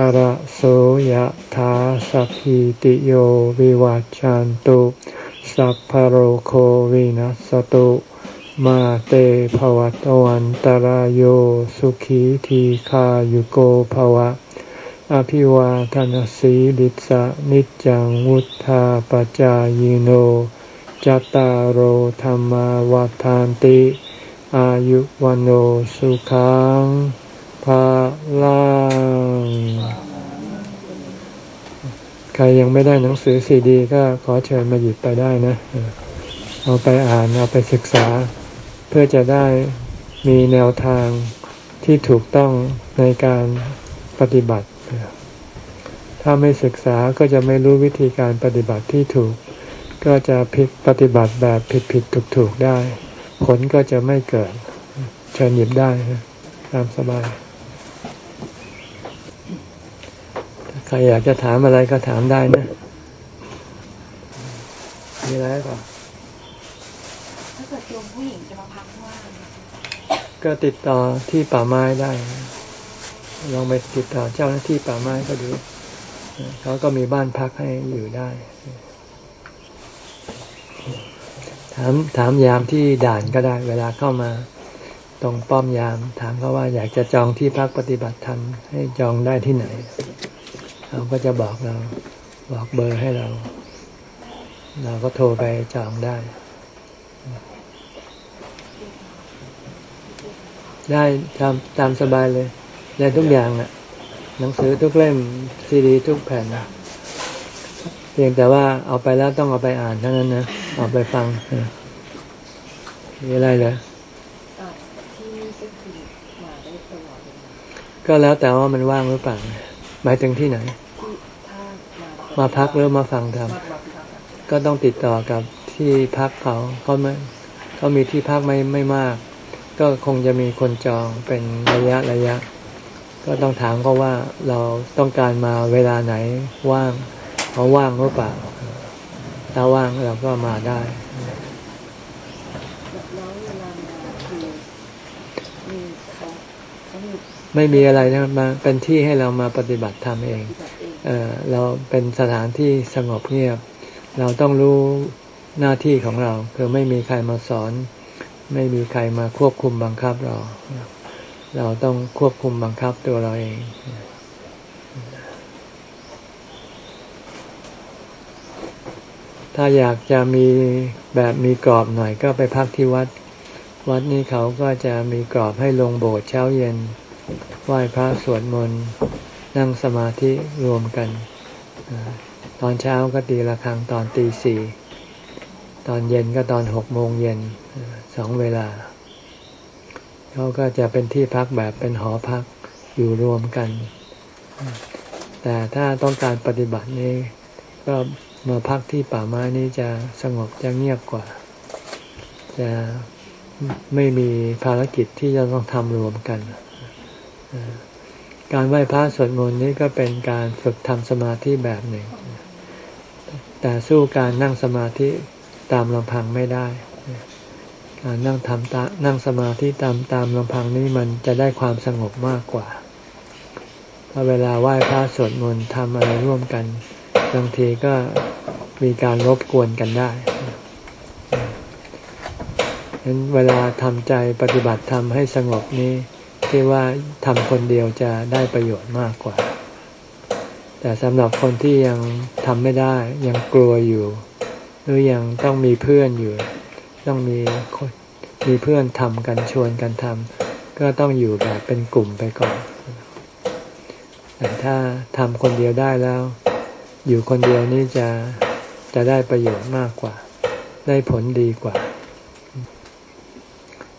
อระโสยธาสัพพิติโยวิวัจจันตุสัพพโรโควินัสตุมาเตภวัตวันตารโยสุขีทีขายุโกภวะ อภิวาทานสีลิสะนิจังวุธาปจายโนจตารโหธรรมวาทานติ อายุวันโอสุขังภาลัง ใครยังไม่ได้หนังสือซีดี ก็ขอเชิญมาหยิบไปได้นะเอาไปอ่านเอาไปศึกษา เพื่อจะได้มีแนวทางที่ถูกต้องในการปฏิบัติ ถ้าไม่ศึกษาก็จะไม่รู้วิธีการปฏิบัติที่ถูก ก็จะผิดปฏิบัติแบบผิดผิดถูกถูกได้ ผลก็จะไม่เกิดเชิญหยิบได้ตามสบายค รอยากจะถามอะไรก็ถามได้นะมีอะไรป่ะถ้าเกิดโยมผู้หญิงจะมาพักว่างก็ติดต่อที่ป่าไม้ได้ ลองไปติดต่อเจ้าหน้าที่ป่าไม้ก็ดูเขาก็มีบ้านพักให้อยู่ได้ ถามถามยามที่ด่านก็ได้ เวลาเข้ามาตรงป้อมยาม ถามเขาว่าอยากจะจองที่พักปฏิบัติธรรมให้จองได้ที่ไหน เขาก็จะบอกเรา บอกเบอร์ให้เรา เราก็โทรไปจองได้ ได้ตามตามสบายเลยได้ทุกอย่างอะหนังสือทุกเล่มซีดีทุกแผ่นเพียงแต่ว่าเอาไปแล้วต้องเอาไปอ่านเท่านั้นนะเอาไปฟังมีอะไรเหรอก็แล้วแต่ว่ามันว่างหรือเปล่า หมายถึงที่ไหน มาพักหรือมาฟังธรรมก็ต้องติดต่อกับที่พักเขาเขาไม่เขามีที่พักไม่ไม่มาก ก็คงจะมีคนจองเป็นระยะระยะ ก็ต้องถามเขาว่าเราต้องการมาเวลาไหนว่างเขาว่างหรือเปล่าถ้าว่างเราก็มาได้ ไม่มีอะไรนะมาเป็นที่ให้เรามาปฏิบัติธรรมเองเออเราเป็นสถานที่สงบเงียบ เราต้องรู้หน้าที่ของเรา คือไม่มีใครมาสอน ไม่มีใครมาควบคุมบังคับเรา เราต้องควบคุมบังคับตัวเราเองถ้าอยากจะมีแบบมีกรอบหน่อยก็ไปพักที่วัด วัดนี้เขาก็จะมีกรอบให้ลงโบสถ์เช้าเย็น ไหว้พระสวดมนต์นั่งสมาธิรวมกัน ตอนเช้าก็ตีละครังตอนตีสี่ตอนเย็นก็ตอนหกโมงเย็นสองเวลา เขาก็จะเป็นที่พักแบบเป็นหอพักอยู่รวมกัน แต่ถ้าต้องการปฏิบัตินี้ ก็มาพักที่ป่าไม้นี้จะสงบจะเงียบกว่า จะไม่มีภารกิจที่จะต้องทำรวมกัน การไหว้พระสวดมนต์นี้ก็เป็นการฝึกทำสมาธิแบบหนึ่ง แต่สู้การนั่งสมาธิตามลำพังไม่ได้ การนั่งทำตานั่งสมาธิตามตามลำพังนี้มันจะได้ความสงบมากกว่าพอเวลาไหว้พระสวดมนต์ทำอะไรร่วมกันบางทีก็มีการรบกวนกันได้ฉะนั้นเวลาทำใจปฏิบัติทำให้สงบนี้ ที่ว่าทำคนเดียวจะได้ประโยชน์มากกว่า แต่สำหรับคนที่ยังทำไม่ได้ยังกลัวอยู่ หรือยังต้องมีเพื่อนอยู่ ต้องมีมีเพื่อนทำกันชวนกันทำก็ต้องอยู่แบบเป็นกลุ่มไปก่อน แต่ถ้าทำคนเดียวได้แล้ว อยู่คนเดียวนี่จะจะได้ประโยชน์มากกว่า ได้ผลดีกว่า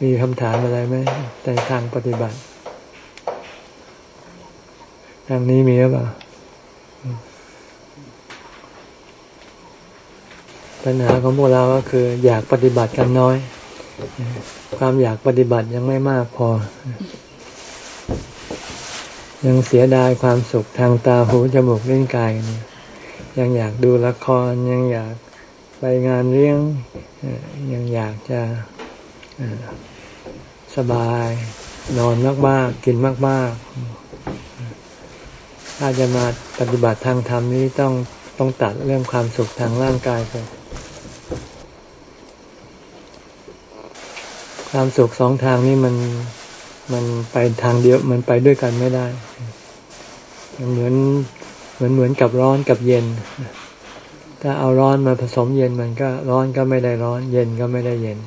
มีคำถามอะไรไหมในทางปฏิบัติ ทางนี้มีหรือเปล่า ปัญหาของพวกเราก็คือ อยากปฏิบัติกันน้อย ความอยากปฏิบัติยังไม่มากพอ ยังเสียดายความสุขทางตาหูจมูกลิ้นกายยังอยากดูละครยังอยากไปงานเลี้ยงยังอยากจะ สบาย นอนมากๆ กินมาก ๆ ถ้าจะมาปฏิบัติทางธรรมนี้ต้องต้องตัดเรื่องความสุขทางร่างกายไปความสุขสองทางนี้มันมันไปทางเดียวมันไปด้วยกันไม่ได้มันเหมือนเหมือนเหมือนกับร้อนกับเย็น ถ้าเอาร้อนมาผสมเย็นมันก็ร้อนก็ไม่ได้ร้อน เย็นก็ไม่ได้เย็น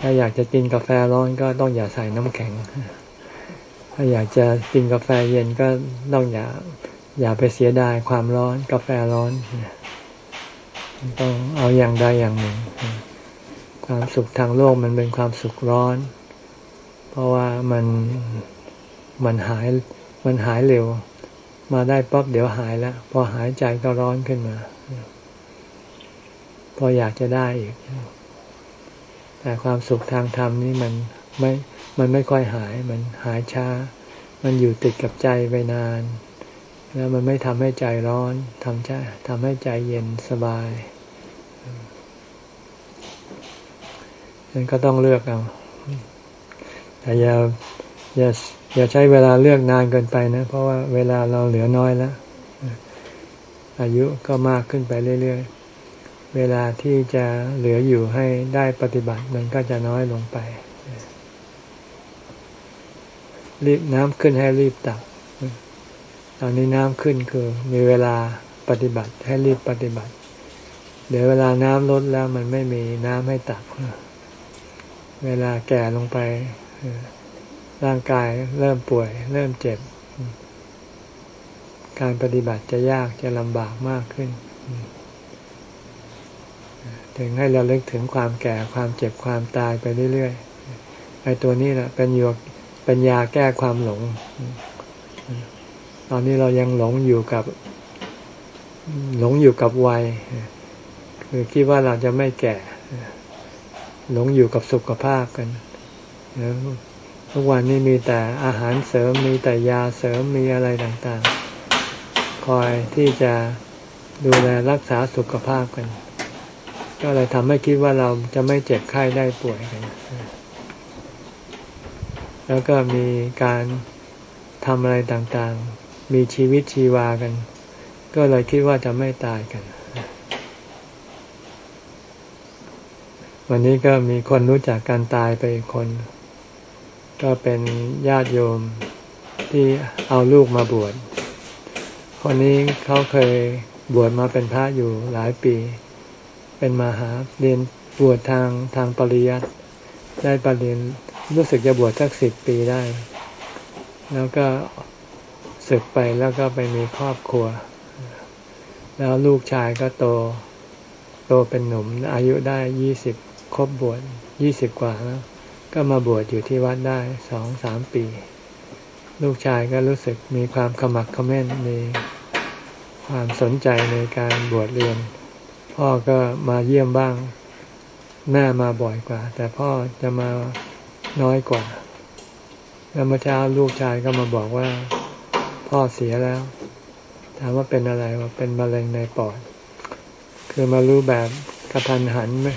ถ้าอยากจะกินกาแฟร้อนก็ต้องอย่าใส่น้ำแข็ง ถ้าอยากจะกินกาแฟเย็นก็ต้องอย่าอย่าไปเสียดายความร้อนกาแฟร้อน ต้องเอาอย่างใดอย่างหนึ่ง ความสุขทางโลกมันเป็นความสุขร้อน เพราะว่ามันมันหายมันหายเร็ว มาได้ปั๊บเดี๋ยวหายแล้ว พอหายใจก็ร้อนขึ้นมา พออยากจะได้อีก แต่ความสุขทางธรรมนี่มันไม่ มันไม่ค่อยหาย มันหายช้า มันอยู่ติดกับใจไปนาน แล้วมันไม่ทำให้ใจร้อนทำใจทำให้ใจเย็นสบายนั้นก็ต้องเลือกเอา แต่อย่าอย่าอย่าใช้เวลาเลือกนานเกินไปนะ เพราะว่าเวลาเราเหลือน้อยแล้ว อายุก็มากขึ้นไปเรื่อยๆ เวลาที่จะเหลืออยู่ให้ได้ปฏิบัติมันก็จะน้อยลงไป รีบน้ำขึ้นให้รีบตัก ตอนนี้น้ำขึ้นคือ มีเวลาปฏิบัติให้รีบปฏิบัติ เดี๋ยวเวลาน้ำลดแล้วมันไม่มีน้ำให้ตัก เวลาแก่ลงไป ร่างกายเริ่มป่วย เริ่มเจ็บ การปฏิบัติจะยากจะลำบากมากขึ้น ถึงให้เราเลิกถึงความแก่ความเจ็บความตายไปเรื่อยๆไอ้ตัวนี้แหละเป็นยกเป็นยาแก้ความหลง ตอนนี้เรายังหลงอยู่กับ หลงอยู่กับวัย คือคิดว่าเราจะไม่แก่ หลงอยู่กับสุขภาพกันทุกวันนี้มีแต่อาหารเสริมมีแต่ยาเสริมมีอะไรต่างๆ คอยที่จะดูแลรักษาสุขภาพกัน ก็เลยทำให้คิดว่าเราจะไม่เจ็บไข้ได้ป่วยกันแล้วก็มีการทำอะไรต่างๆ มีชีวิตชีวากัน ก็เลยคิดว่าจะไม่ตายกัน วันนี้ก็มีคนรู้จักการตายไปคน ก็เป็นญาติโยมที่เอาลูกมาบวช คนนี้เขาเคยบวชมาเป็นพระอยู่หลายปี เป็นมหาเรียนบวชทางทางปริยัติได้ปรริญญารู้สึกจะบวชสักสิบปีได้ แล้วก็ศึกไปแล้วก็ไปมีครอบครัว แล้วลูกชายก็โต โตเป็นหนุ่ม อายุได้ยี่สิบครบบวชยี่สิบกว่าแล้วก็มาบวชอยู่ที่วัดได้สองสามปี ลูกชายก็รู้สึกมีความขมักขม้นมีความสนใจในการบวชเรียน พ่อก็มาเยี่ยมบ้าง แม่มาบ่อยกว่า แต่พ่อจะมาน้อยกว่า แล้วเมื่อเช้าลูกชายก็มาบอกว่า พ่อเสียแล้ว ถามว่าเป็นอะไรว่าเป็นมะเร็งในปอด คือมารู้แบบกระทันหันไหม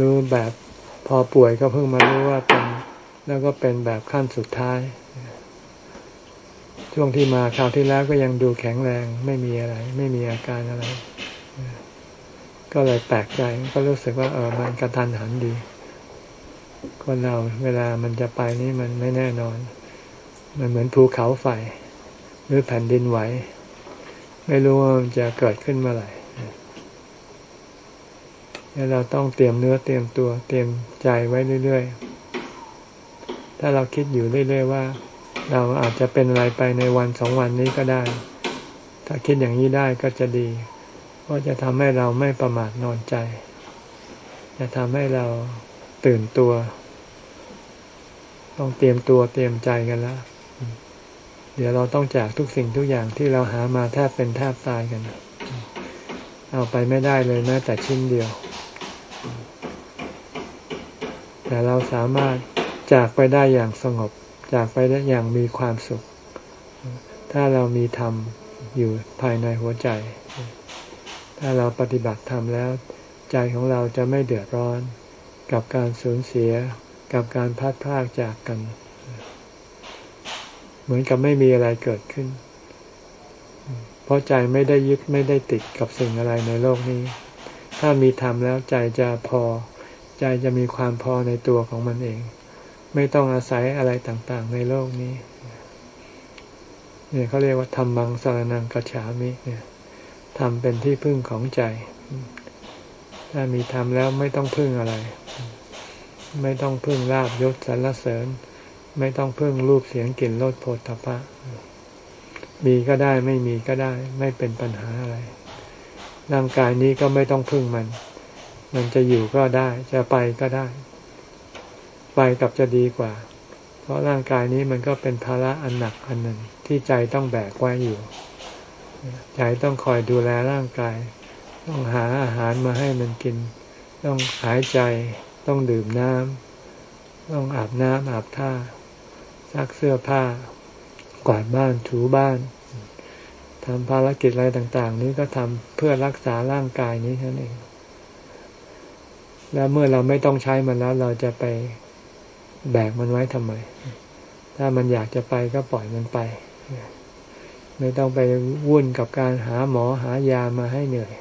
รู้แบบพอป่วยก็เพิ่งมารู้ว่าเป็นแล้วก็เป็นแบบขั้นสุดท้าย ช่วงที่มาคราวที่แล้วก็ยังดูแข็งแรง ไม่มีอะไร ไม่มีอาการอะไร ก็เลยแปลกใจก็รู้สึกว่าเออมันกระทันหันดี คนเราเวลามันจะไปนี่มันไม่แน่นอน มันเหมือนภูเขาไฟหรือแผ่นดินไหว ไม่รู้ว่ามันจะเกิดขึ้นเมื่อไหร่เราต้องเตรียมเนื้อเตรียมตัวเตรียมใจไว้เรื่อยๆ ถ้าเราคิดอยู่เรื่อยๆว่า เราอาจจะเป็นอะไรไปในวันสองวันนี้ก็ได้ ถ้าคิดอย่างนี้ได้ก็จะดี เพราะจะทำให้เราไม่ประมาทนอนใจ จะทำให้เราตื่นตัว ต้องเตรียมตัวเตรียมใจกันแล้วเดี๋ยวเราต้องจากทุกสิ่งทุกอย่างที่เราหามาแทบเป็นแทบตายกัน เอาไปไม่ได้เลยแม้แต่ชิ้นเดียว แต่เราสามารถจากไปได้อย่างสงบ จากไปได้อย่างมีความสุข ถ้าเรามีธรรมอยู่ภายในหัวใจ ถ้าเราปฏิบัติธรรมแล้ว ใจของเราจะไม่เดือดร้อน กับการสูญเสียกับการพัดพากจากกัน เหมือนกับไม่มีอะไรเกิดขึ้น เพราะใจไม่ได้ยึดไม่ได้ติดกับสิ่งอะไรในโลกนี้ ถ้ามีธรรมแล้วใจจะพอ ใจจะมีความพอในตัวของมันเอง ไม่ต้องอาศัยอะไรต่างๆ ในโลกนี้เนี่ยเขาเรียกว่าธรรมังสารนังกัจฉามิเนี่ย ทำเป็นที่พึ่งของใจ ถ้ามีธรรมแล้วไม่ต้องพึ่งอะไร ไม่ต้องพึ่งลาบยศสรรเสริญ ไม่ต้องพึ่งรูปเสียงกลิ่นรสโผฏฐัพพะมีก็ได้ไม่มีก็ได้ ไม่เป็นปัญหาอะไร ร่างกายนี้ก็ไม่ต้องพึ่งมัน มันจะอยู่ก็ได้ จะไปก็ได้ ไปกับจะดีกว่า เพราะร่างกายนี้มันก็เป็นภาระอันหนักอันหนึ่งที่ใจต้องแบกไว้อยู่ ใจต้องคอยดูแลร่างกาย ต้องหาอาหารมาให้มันกิน ต้องหายใจ ต้องดื่มน้ำต้องอาบน้ำอาบท่าซักเสื้อผ้า กวาดบ้านถูบ้านทำภารกิจอะไรต่าง ๆ นี้ก็ทำเพื่อรักษาร่างกายนี้นั่นเอง แล้วเมื่อเราไม่ต้องใช้มันแล้ว เราจะไปแบกมันไว้ทำไม ถ้ามันอยากจะไปก็ปล่อยมันไป ไม่ต้องไปวุ่นกับการหาหมอหายามาให้เหนื่อย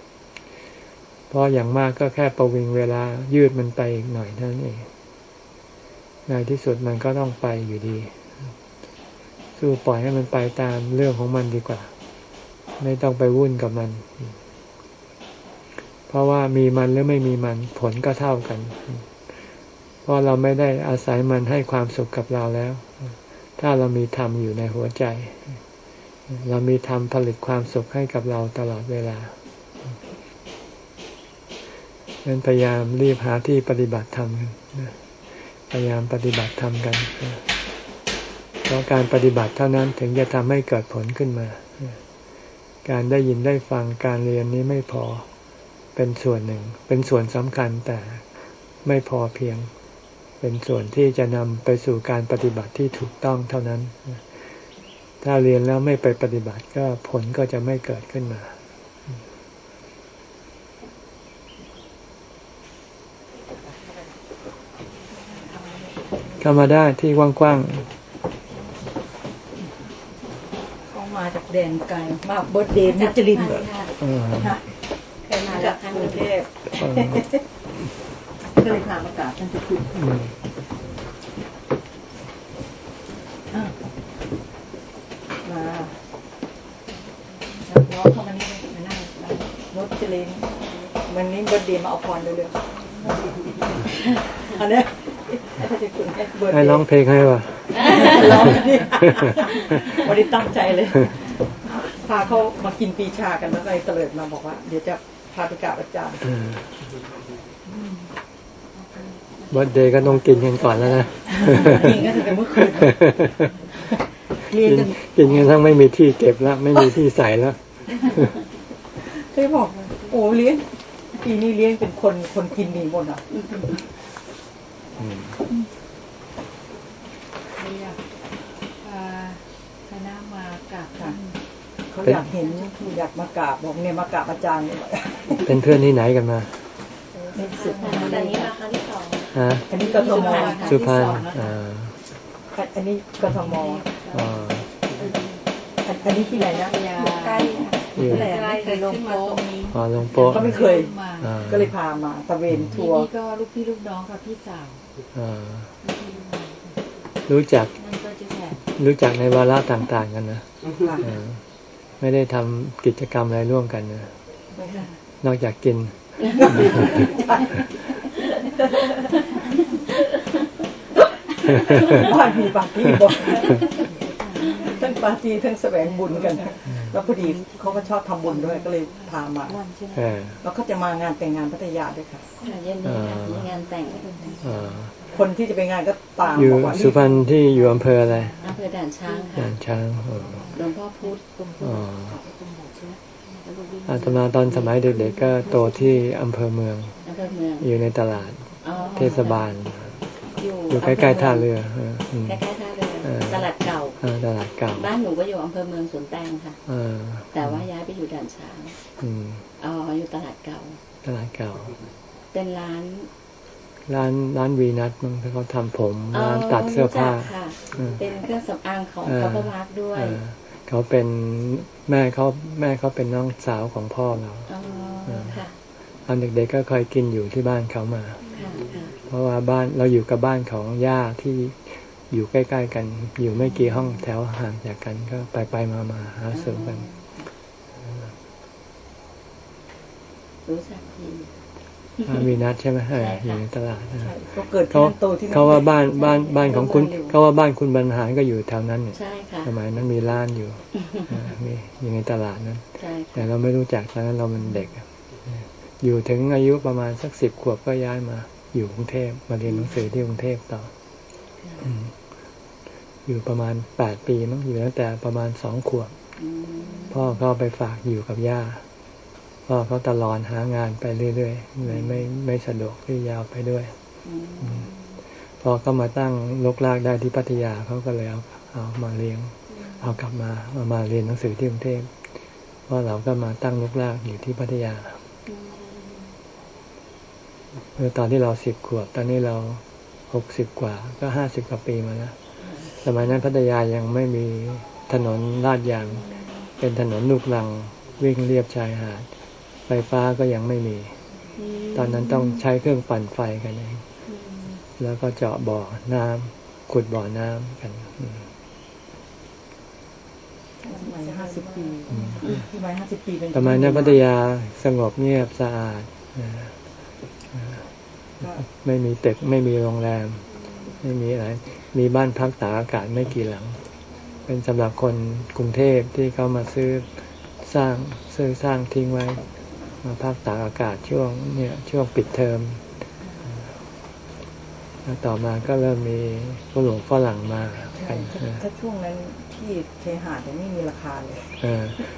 เพราะอย่างมากก็แค่ประวิงเวลายืดมันไปอีกหน่อยเท่านั้นเอง ในที่สุดมันก็ต้องไปอยู่ดี สู้ปล่อยให้มันไปตามเรื่องของมันดีกว่า ไม่ต้องไปวุ่นกับมัน เพราะว่ามีมันหรือไม่มีมันผลก็เท่ากัน เพราะเราไม่ได้อาศัยมันให้ความสุขกับเราแล้ว ถ้าเรามีธรรมอยู่ในหัวใจ เรามีธรรมผลิตความสุขให้กับเราตลอดเวลาดังนั้นพยายามรีบหาที่ปฏิบัติธรรมกันพยายามปฏิบัติธรรมกันเพราะการปฏิบัติเท่านั้นถึงจะทำให้เกิดผลขึ้นมา การได้ยินได้ฟังการเรียนนี้ไม่พอเป็นส่วนหนึ่ง เป็นส่วนสำคัญแต่ไม่พอเพียง เป็นส่วนที่จะนำไปสู่การปฏิบัติที่ถูกต้องเท่านั้น ถ้าเรียนแล้วไม่ไปปฏิบัติก็ผลก็จะไม่เกิดขึ้นมาเข้ามาได้ที่กว้างๆเขามาจากแดนไกลมาเบิร์ดเดย์นัจรินมาจากกรุงเทพก็เลยพามากราบท่านทุกคุณ มาน้องเข้ามานี่มานั่งรถเจริญมันนี้เบิร์ดเดย์มาเอาพรเร็วๆอันนี้ให้ร้องเพลงให้ป่ะร้องนี่วันนี้ตั้งใจเลย พาเขามากินปีชากันแล้วก็เตลิดมาบอกว่า เดี๋ยวจะพาไปกราบอาจารย์บัดเดย์ก็ต้องกินกันก่อนแล้วนะกินกันแต่เมื่อคืน กินกันทั้งไม่มีที่เก็บแล้ว ไม่มีที่ใส่แล้วเคยบอกโอ้เลี้ยงปีนี้เลี้ยงเป็นคนคนกินมีหมดอะอยากพาคณะมากราบท่านเขาอยากเห็นอยากมากราบบอกเนี่ยมากราบอาจารย์เป็นเพื่อนที่ไหนกันมาสุพรรณอันนี้มาครั้งที่สองฮะอันนี้กทมสุพรรณอ่า อันนี้กทมอ่าอันนี้ที่ไหนนะใกล้อยู่ใกล้เลยลงโป๊ะอ๋อลงโป๊ะก็ไม่เคย ก็เลยพามาตะเวนทัวร์นี่ก็ลูกพี่ลูกน้องกับพี่สาวรู้จัก รู้จักในวาระต่างๆกันนะไม่ได้ทำกิจกรรมอะไรร่วมกันนะนอกจากกิน บ้านมีปาร์ตี้บ่ทั้งปาร์ตี้ทั้งแสวงบุญกัน แล้วพอดีเขาก็ชอบทำบุญด้วยก็เลยพามาแล้วก็จะมางานแต่งงานพัทยาด้วยค่ะเย็นนี้มีงานแต่งคนที่จะไปงานก็ตามอยู่สุพรรณที่อยู่อำเภออะไรอำเภอด่านช้างค่ะด่านช้างหลวงพ่อพุธอาตมาตอนสมัยเด็กๆก็โตที่อำเภอเมือง อยู่ในตลาดเทศบาล อยู่ใกล้ๆท่าเรือใกล้ๆท่าเรือตลาดเก่าตลาดเก่า บ้านหนูก็อยู่อำเภอเมืองสวนแตงค่ะแต่ว่าย้ายไปอยู่ด่านช้างอ๋ออยู่ตลาดเก่า ตลาดเก่า เป็นร้านร้านร้านวีนัทมันเขาทำผมร้านตัดเสื้อผ้าเป็นเครื่องสำอางของเขาก็มาร์กด้วยเขาเป็นแม่เขาแม่เขาเป็นน้องสาวของพ่อเราตอนเด็กๆก็เคยกินอยู่ที่บ้านเขามา เพราะว่าบ้านเราอยู่กับบ้านของย่าที่อยู่ใกล้ ๆ กัน อยู่ไม่กี่ห้องแถวห่างจากกันก็ไปไปมามาหาสู่กัน รู้จักดีมีนัดใช่ไหมอยู่ในตลาดเขาเกิดเขาเขาว่าบ้านบ้านบ้านของคุณเขาว่าบ้านคุณบรรหารก็อยู่แถวนั้นเนี่ยสมัยนั้นมีร้านอยู่มีอยู่ในตลาดนั้นแต่เราไม่รู้จักตอนนั้นเราเป็นเด็ก อยู่ถึงอายุประมาณสักสิบขวบก็ย้ายมา อยู่กรุงเทพมาเรียนหนังสือที่กรุงเทพต่ออยู่ประมาณแปดปีมั้งอยู่ตั้งแต่ประมาณสองขวบพ่อก็ไปฝากอยู่กับย่าพ่อเขาตลอดหางานไปเรื่อยๆเลยไม่ไม่สะดวกที่ยาวไปด้วยพอก็มาตั้งลกลากได้ที่พัทยาเขาก็เลยเอาเอามาเลี้ยง เอากลับมามามาเรียนหนังสือที่กรุงเทพเพราะเราก็มาตั้งลกลากอยู่ที่พัทยา เมื่อตอนที่เราสิบขวบ ตอนนี้เราหกสิบกว่า ก็ห้าสิบกว่าปีมาแล้วสมัยนั้นพัทยายังไม่มีถนนลาดยาง เป็นถนนลูกลังวิ่งเรียบชายหาด ไฟฟ้าก็ยังไม่มี ตอนนั้นต้องใช้เครื่องปั่นไฟกันเองแล้วก็เจาะบ่อน้ำขุดบ่อน้ำกันประมาณห้าสิบปีประมาณห้าสิบปีประมาณนั้นพัทยาสงบเงียบสะอาด ไม่มีตึกไม่มีโรงแรม ไม่มีอะไร มีบ้านพักตากอากาศไม่กี่หลัง เป็นสำหรับคนกรุงเทพที่เขามาซื้อสร้างซื้อสร้างทิ้งไว้ มาพักตากอากาศช่วงเนี่ยช่วงปิดเทอมแล้วต่อมาก็เริ่มมีผู้หลวงฝรั่งมากันถ้าช่วงนั้นที่เคหาดไม่มีราคาเลย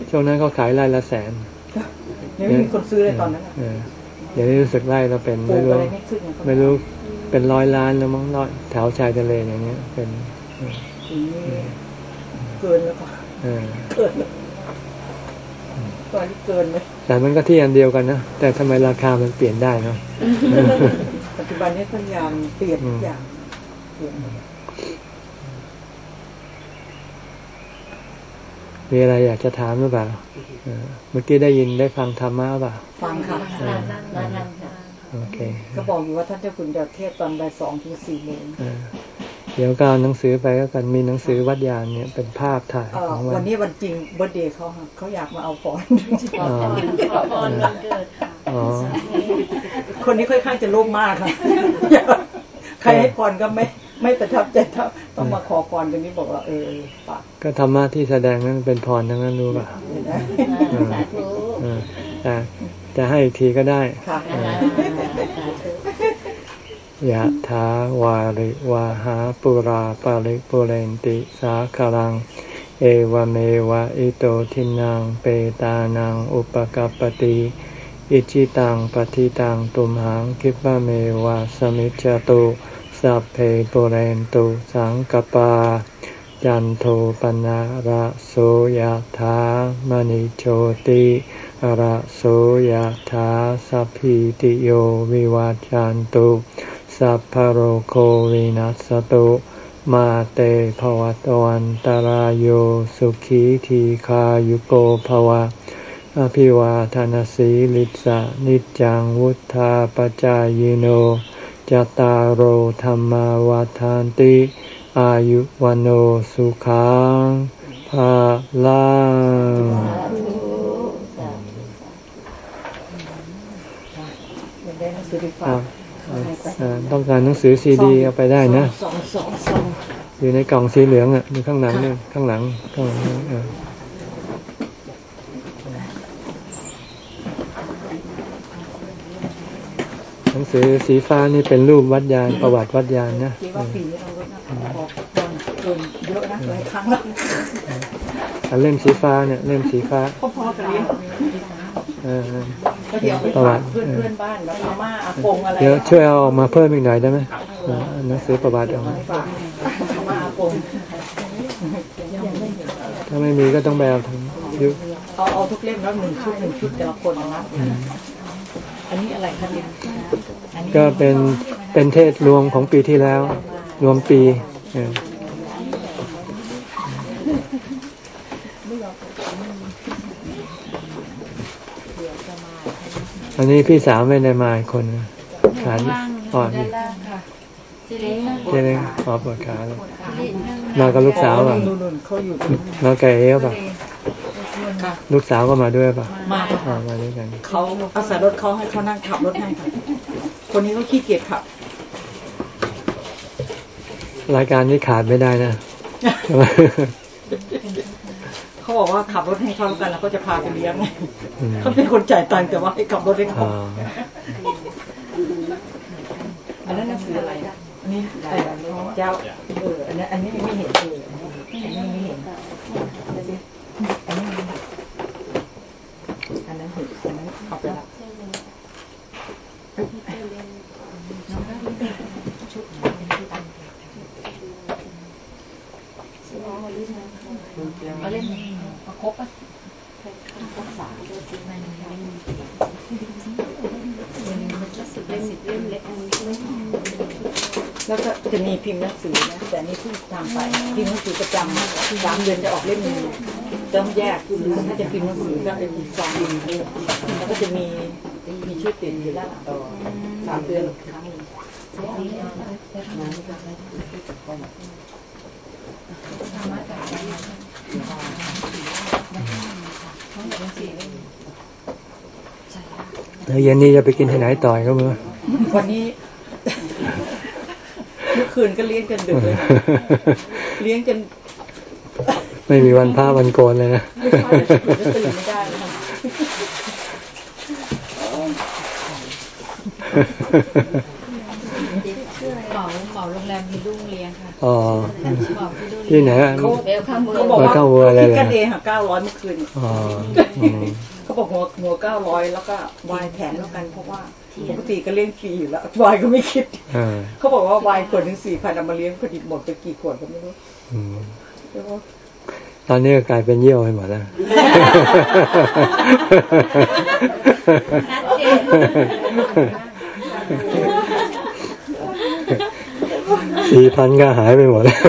ช่วงนั้นเขาขายไร่ละแสนไม่มีคนซื้อเลยตอนนั้น เดี๋ยวนี้รู้สึกไร่เราเป็นไม่รู้ไม่รู้เป็นร้อยล้านแล้วมั้งร้อยแถวชายทะเลอย่างเงี้ย เป็นเกินแล้วค่ะเกินแล้วตอนนี้เกินไหมแต่มันก็ที่อันเดียวกันนะแต่ทำไมราคามันเปลี่ยนได้เนาะปัจจุบันนี้ทุกอย่างเปลี่ยนทุกอย่างเปลี่ยน มีอะไรอยากจะถามหรือเปล่าเมื่อกี้ได้ยินได้ฟังธรรมะเปล่าฟังค่ะโอเคก็บอกอยู่ว่าท่านเจ้าคุณจะเทศตอนบ่ายสองถึงสี่โมงเดี๋ยวก็เอาหนังสือไปก็กันมีหนังสือวัดยานเนี่ยเป็นภาพถ่ายของวันนี้วันจริงเบอร์เดย์เขาเขาอยากมาเอาฟอนขอพรขอพรวันเกิดค่ะคนนี้ค่อนข้างจะโลภมากค่ะใครให้พรก็ไม่ ไม่ประทับใจถ้าต้องมาขอพรกันนี้บอกว่าเออปะก็ธรรมะที่แสดงนั้นเป็นพรทั้งนั้นรู้ป่ะแต่จะให้อีกทีก็ได้ยะถาวาริวาหาปุราปาริปุเรนติสาคลัง เอวเมวะอิโตทินังเปตานังอุปกัปติอิจิตังปฏิตังตุมหังคิปะเมวะสมิจจตุ สัพเพปุเรนตุสังกปา จันโทปนะระโสยถามณิโชติระโสยถาสัพพิติโยวิวาจันตุสัพพโรโควินัสตุมาเตภวตวันตารโยสุขีทีขายุโกภวะ อภิวาทานสีลิสะนิจังวุธาปจายโน จตารโหธรรมวาทานติ อายุวันโอสุขังภาลังต้องการหนังสือซีดีเอาไปได้นะ อยู่ในกล่องสีเหลืองอะอยู่ข้างหลังเนี่ยข้างหลังข้างหลัง นังสือสีฟ้านี่เป็นรูปวัดยานประวัติวัดยานนะคิดว่าปีนี้เราลดนะออกคนเกินเยอะนะหลายครั้งแล้วอันเล่มสีฟ้าเนี่ยเล่มสีฟ้าพ่อๆกันเลี้ยงเออก็เดี๋ยวไปฝากเพื่อนเพื่อนบ้านแบบอาม่าอากงอะไรเดี๋ยวช่วยเอาออกมาเพิ่มอีกหน่อยได้ไหมเออหนังสือประวัติออกมาฝากอาม่าอากงถ้าไม่มีก็ต้องไปเอาทางยุเอาเอาทุกเล่มแล้วหนึ่งชุดหนึ่งชุดแต่ละคนนะ อันนี้อะไรคะเนี่ยอันนี้ก็เป็นเป็นเทศรวมของปีที่แล้ว รวมปีเอออันนี้พี่สาวไม่ได้มาอีกคนนะขาอ่อนเจเล้งอ๋อปวดขาเลยมากับลูกสาวป่ะนู่นๆเขาอยู่ตรงนั้นมากับเอฟป่ะค่ะ ลูกสาวก็มาด้วยป่ะมาค่ะอ่ามาด้วยกันเขาอาศัยรถเขาให้เขานั่งขับรถให้ค่ะคนนี้เขาขี้เกียจขับ รายการนี้ขาดไม่ได้นะใช่ไหมเขาบอกว่าขับรถให้เขาแล้วกันแล้วก็จะพาไปเลี้ยงอืมเขาเป็นคนจ่ายตังค์แต่ว่าให้ขับรถให้เขาอ่าอันนั้นหนังสืออะไรนะอันนี้เอ่อเจ้าเอออันนี้อันนี้ไม่เห็นเอออันนี้ไม่เห็นอันนี้ไม่เห็น อันนั้นเห็นอันนั้นเอาไปละเอาเล่นเอาครบอะแล้วก็จะมีพิมพ์หนังสือนะแต่อันนี่เพิ่งทำไปพิมพ์หนังสือประจำสามเดือนจะออกเล่มหนึง ต้องแยกคือถ้าจะพิมพ์หนังสือก็เป็นอีกสองเดือนแล้วก็จะมีมีชื่อติดอยู่ด้านหลังต่อสามเดือนครั้งหนึ่ง嗯แล้วเย็นนี้จะไปกินที่ไหนต่อยก็มือวันนี้เมื่อคืนก็เลี้ยงกันดึกเลยเลี้ยงจน ไม่มีวันพระวันโกนเลยนะไม่ใช่จะตื่นไม่ได้เลยค่ะเหมาเหมาโรงแรมมีรุ่งเลี้ยงค่ะอ๋อที่ไหนอะเขาเขาบอกเข้าว่าวัวอะไรคิดเลยกันเองค่ะเก้าร้อยเมื่อคืนอ๋อเขาบอกหัวหัวเก้าร้อยแล้วก็วายแถมแล้วกันเพราะว่าปกติก็เลี้ยงฟรีอยู่แล้ววายก็ไม่คิดเขาบอกว่าวายขวดหนึ่งสี่พันเอามาเลี้ยงผลิตหมดไปกี่ขวดก็ไม่รู้อืมเรียกว่า ตอนนี้ก็กลายเป็นเยี่ยวไปหมดแล้วสี่พันก็หายไปหมดแล้ว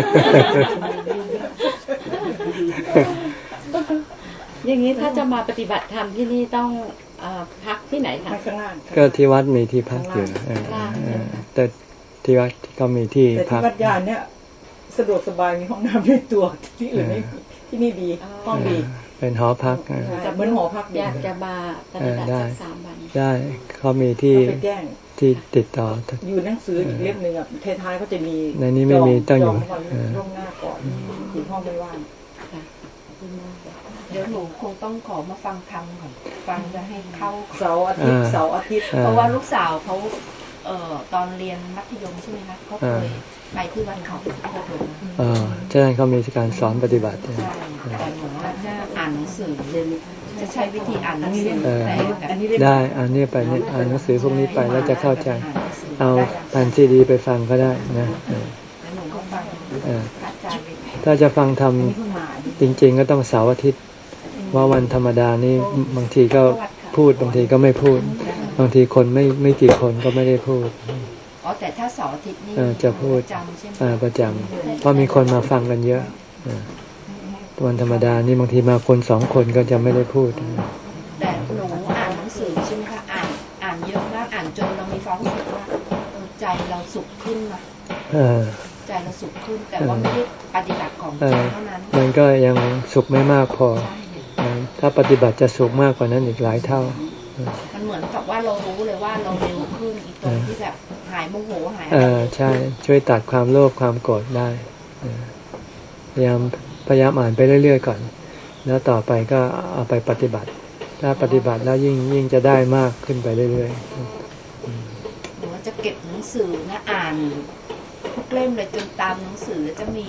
อย่างนี้ถ้าจะมาปฏิบัติธรรมที่นี่ต้องเอ่อพักที่ไหนคะข้างล่างก็ที่วัดมีที่พักอยู่เออเออแต่ที่วัดก็มีที่แต่พัที่กวัดยานเนี่ยสะดวกสบายมีห้องน้ำในตัวที่อื่นไม่มี ที่นี่ดีห้องดีเป็นหอพักเออแต่เหมือนหอพักดีอยากจะมาปฏิบัติสักสามวันได้เขามีที่ไปแจ้งที่ติดต่อ อยู่หนังสืออีกเล่มหนึ่งอะท้ายๆก็จะมีในนี้ไม่มีต้องอยู่จก่อนเออล่วงหน้าก่อนถึงห้องไม่ว่างเดี๋ยวหนูคงต้องขอมาฟังธรรมก่อนฟังจะให้เข้าเสาร์อาทิตย์อ่าเสาร์อาทิตย์อ่เพราะว่าลูกสาวเขาเอ่อตอนเรียนมัธยมใช่ไหมคะเขาเคยอ่า ไปที่วัดเขาพิโคโดมเออฉะนั้นเขามีการสอนปฏิบัติใช่แต่เหมือนว่าจะอ่านหนังสือจะใช้วิธีอ่านหนังสือเออแต่แบบอันนี้เล่มได้อันนี้ไปเนี่ยอ่านหนังสือพวกนี้ไปแล้วจะเข้าใจ เอาแผ่นซีดีไปฟังก็ได้นะเออแล้วหนูก็ฟังเออพระอาจารย์ไปถ้าจะฟังทอันนี้เพิ่งมาำจริง ๆ ก็ต้องเสาร์อาทิตย์ว่าวันธรรมดานี่บางทีก็พูดบางทีก็ไม่พูด บางทีคนไม่ไม่กี่คนก็ไม่ได้พูด ร์อาทิตย์นี่เออจะพูดประจำใช่ไหมเออประจำเพราะมีคนมาฟังกันเยอะเออวันธรรมดานี่บางทีมาคนสองคนก็จะไม่ได้พูด แต่หนูอ่านหนังสือใช่ไหมคะอ่านอ่านเยอะมากอ่านจนเรามีความรู้สึกว่าเออใจเราสุขขึ้นนะเออใจเราสุขขึ้นแต่ว่าไม่ได้ปฏิบัติของเอจริองเท่านั้นมันก็ยังสุขไม่มากพอ ถ้าปฏิบัติจะสุขมากกว่านั้นอีกหลายเท่าแมันเหมือนกับว่าเรารู้เลยว่าเราเร็วขึ้นอีกตรงที่แบบ หายโมโหหายเออใช่ ช่วยตัดความโลภความโกรธได้พยายามพยายามอ่านไปเรื่อยๆก่อน แล้วต่อไปก็เอาไปปฏิบัติ ถ้าปฏิบัติแล้วยิ่งยิ่งจะได้มากขึ้นไปเรื่อยๆหนูจะเก็บหนังสือนะอ่านทุกเล่มเลยจนตามหนังสือจะมี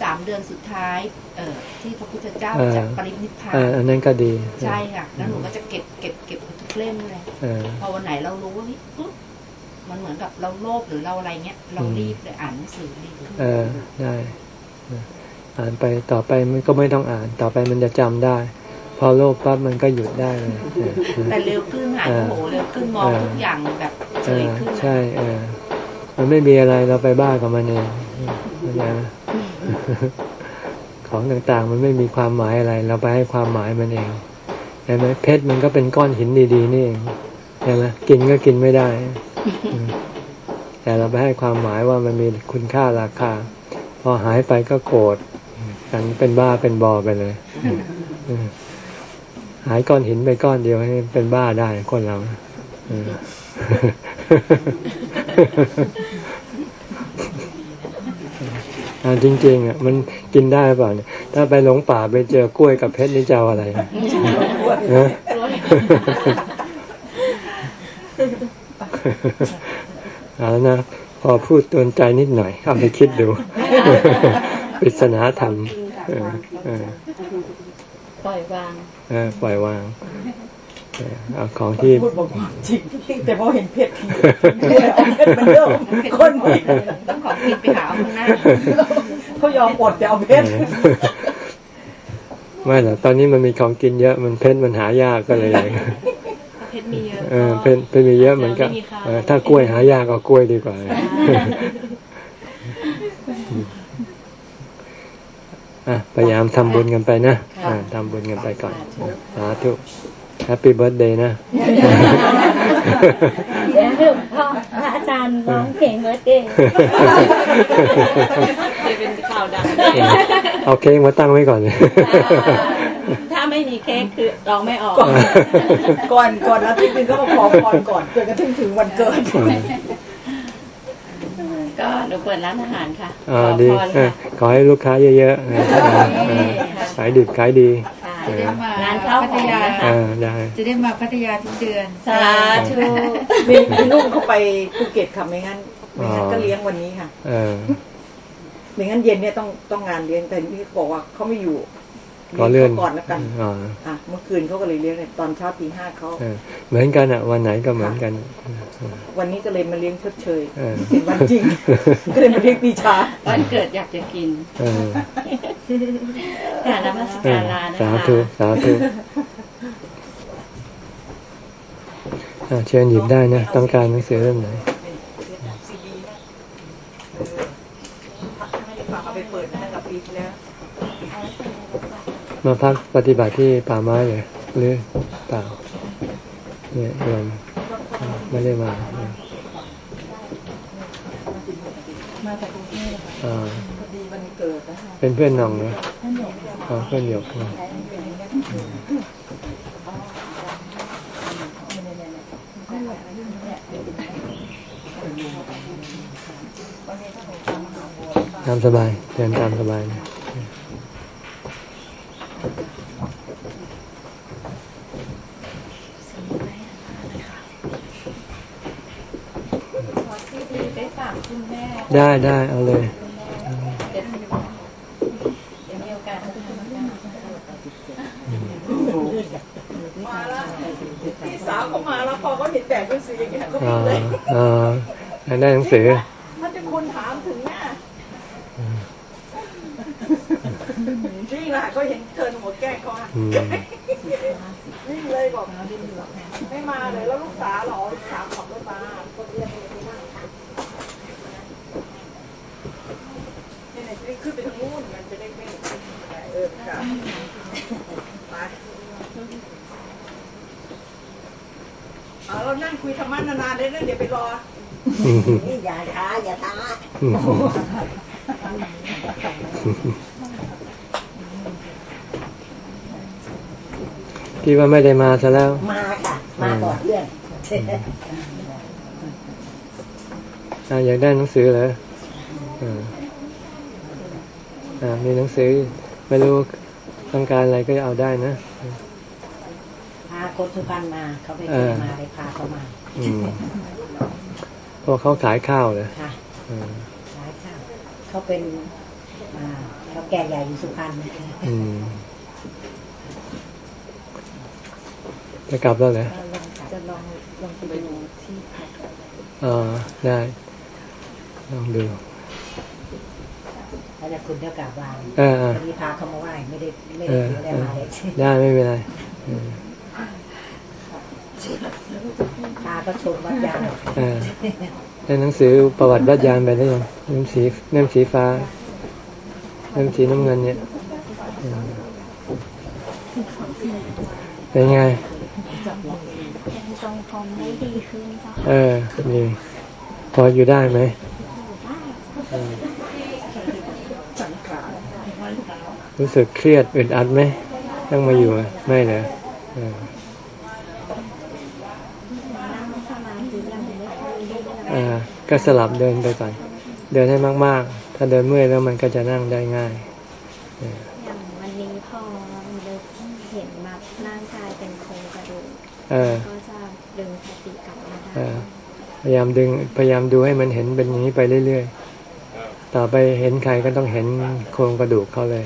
สามเดือนสุดท้ายเอ่อที่พระพุทธเจ้าจะปรินิพพานอันนั้นก็ดี ใช่ค่ะแล้วหนูก็จะเก็บเก็บเก็บทุกเล่มเลยพอวันไหนเรารู้ว่า มันเหมือนกับเราโลภหรือเราอะไรเงี้ย เรารีบเลยอ่านหนังสือดีเออได้อ่านไปต่อไปมันก็ไม่ต้องอ่าน ต่อไปมันจะจำได้ พอโลภปั๊บมันก็หยุดได้เลยแต่เร็วขึ้นหายโหเร็วขึ้นมองทุกอย่างแบบเฉยขึ้นใช่เออมันไม่มีอะไรเราไปบ้ากับมันเองนะของต่างๆ มันไม่มีความหมายอะไร เราไปให้ความหมายมันเองใช่ไหมเพชรมันก็เป็นก้อนหินดีๆนี่เองใช่ไหมกินก็กินไม่ได้ แต่เราไปให้ความหมายว่ามันมีคุณค่าราคา พอหายไปก็โกรธกันเป็นบ้าเป็นบอไปเลยหายก้อนหินไปก้อนเดียวให้เป็นบ้าได้คนเราจริงๆอะมันกินได้เปล่าเนี่ยถ้าไปหลงป่าไปเจอกล้วยกับเพชรนี่จะอะไรนะ เอาแล้วนะพอพูดตนใจนิดหน่อยเอาไปคิดดูปริศนาธรรมปล่อยวางปล่อยวางเอาของที่พูดบอกจริงแต่พอเห็นเพชรทีเอาเพชรมันเริ่มคนต้องขอกินไปหาข้างหน้าเขายอมอดจะเอาเพชรไม่หรอกตอนนี้มันมีของกินเยอะมันเพชรมันหายากก็เลย เพชรมีเยอะเออเพชรเป็นมีเยอะเหมือนกันถ้ากล้วยหายากก็กล้วยดีกว่า พยายามทำบุญกันไปนะทำบุญกันไปก่อนสาธุ Happy Birthday นะเดี๋ยวพ่อพระอาจารย์ร้องเพลง birthday จะเป็นข่าวดังเอาเค้กมาตั้งไว้ก่อนถ้า ไม่มีเค้กคือร้องไม่ออก ก่อนก่อนอาทิตย์นึงก็มาขอพรก่อนจนกระทั่งถึงวันเกิด ก็หนูเปิดร้านอาหารค่ะอ๋อดีขอให้ลูกค้าเยอะๆขายดิบขายดีจะได้มาร้านข้าวพัทยาจะได้มาพัทยาทุกเดือนสาธุมีลูกเขาไปภูเก็ตค่ะไม่งั้นไม่งั้นก็เลี้ยงวันนี้ค่ะไม่งั้นเย็นเนี่ยต้องต้องงานเลี้ยงแต่ที่บอกว่าเขาไม่อยู่ ก็เลื่อนก่อนแล้วกันอ่าเมื่อคืนเขาก็เลยเลี้ยงตอนเช้าตีห้าเขาเหมือนกันอะ วันไหนก็เหมือนกัน วันนี้ก็เลยมาเลี้ยงชดเชยเป็นวันจริง ก็เลยมาเลี้ยงปีชาวันเกิดอยากจะกินการนมัสการลานะคะสาธุสาธุเชิญหยิบได้นะ ต้องการหนังสือเล่มไหนไปเปิดตั้งแต่ปีที่แล้ว มาพักปฏิบัติที่ป่าไม้เลยหรือเปล่าเนี่ยโยมไม่ได้มามาจากกรุงเทพอ่าพอดีวันเกิดนะคะเป็นเพื่อนน้องเนาะเพื่อนหยกเพื่อนหยกตามสบายเดินตามสบายนะ ได้ได้เอาเลยมาแล้วพี่สาวเขามาแล้วพอเขาเห็นแบกหนังสืออย่างเงี้ยเขาเลยอ่าได้หนังสือถ้าจะคนถาม ถึงเนี่ยนี่แหละก็เห็นเธอหัวแก้เขาอะวิ่งเลยบอกไม่มาเลยแล้วลูกสาวหรอลูกสาวขับรถมาคนเรียนไปนั่งนี่ขึ้นไปทางนู้นมันจะได้ไม่เออค่ะไปเอาเรานั่งคุยธรรมะนานๆเลยนะเดี๋ยวไปรอนี่อย่าช้าอย่าท้า คิดว่าไม่ได้มาซะแล้ว มาค่ะ มาก่อนเพื่อนอยากได้หนังสือเหรออ่ามีหนังสือ ไม่รู้ต้องการอะไรก็เอาได้นะพาคนสุพรรณมา เขาไปเจอมาเลยพาเขามาพวกเขาขายข้าวเลยค่ะขายข้าวเขาเป็นเขาแก่ใหญ่อยู่สุพรรณ จะกลับแล้วเหรอจะลองลองไปดูที่พักอ๋อได้ลองดูถ้าจะคุณเท่ากับวางวันนี้พาเขามาไหว้ไม่ได้ไม่ได้มาเลยได้ไม่เป็นไรพาก็ชมวัดยานได้หนังสือประวัติวัดยานไปได้ยังเล่มสีเล่มสีฟ้าเล่มสีน้ำเงินเนี่ยเป็นไง ทรงผมได้ดีขึ้นจ้ะเออดีพออยู่ได้ไหมรู้สึกเครียดอึดอัดไหมต้องมาอยู่ไม่เหรออ่าก็สลับเดินไปก่อน เดินให้มาก ๆ ถ้าเดินเมื่อยแล้วมันก็จะนั่งได้ง่ายอย่างวันนี้พอเห็นมาร่างกายเป็นโครงกระดูก พยายามดึงพยายามดูให้มันเห็นเป็นอย่างนี้ไปเรื่อยๆ ต่อไปเห็นใครก็ต้องเห็นโครงกระดูกเขาเลย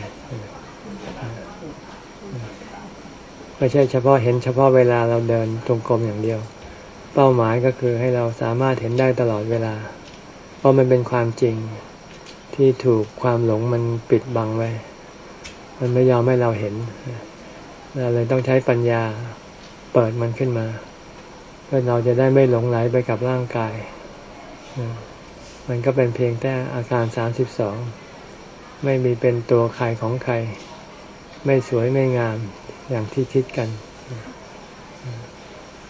ไม่ใช่เฉพาะเห็นเฉพาะเวลาเราเดินตรงกรมอย่างเดียว เป้าหมายก็คือให้เราสามารถเห็นได้ตลอดเวลา เพราะมันเป็นความจริงที่ถูกความหลงมันปิดบังไว้ มันไม่ยอมให้เราเห็นเราเลยต้องใช้ปัญญาเปิดมันขึ้นมา พื่อเราจะได้ไม่หลงไหลไปกับร่างกาย มันก็เป็นเพียงแต่อาการสามสิบสอง ไม่มีเป็นตัวใครของใคร ไม่สวยไม่งามอย่างที่คิดกัน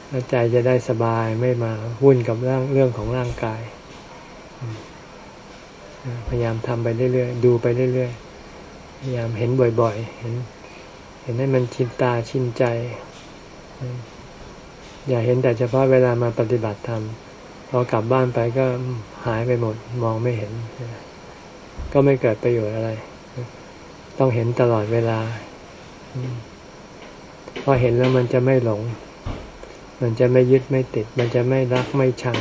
แล้วใจจะได้สบายไม่มาวุ่นกับเรื่องเรื่องของร่างกาย พยายามทำไปเรื่อยๆ ดูไปเรื่อยๆ พยายามเห็นบ่อยๆ เห็น เห็นให้มันชินตาชินใจ อย่าเห็นแต่เฉพาะเวลามาปฏิบัติธรรมพอกลับบ้านไปก็หายไปหมดมองไม่เห็น ก็ไม่เกิดประโยชน์อะไร ต้องเห็นตลอดเวลาพอเห็นแล้วมันจะไม่หลง มันจะไม่ยึดไม่ติด มันจะไม่รักไม่ชัง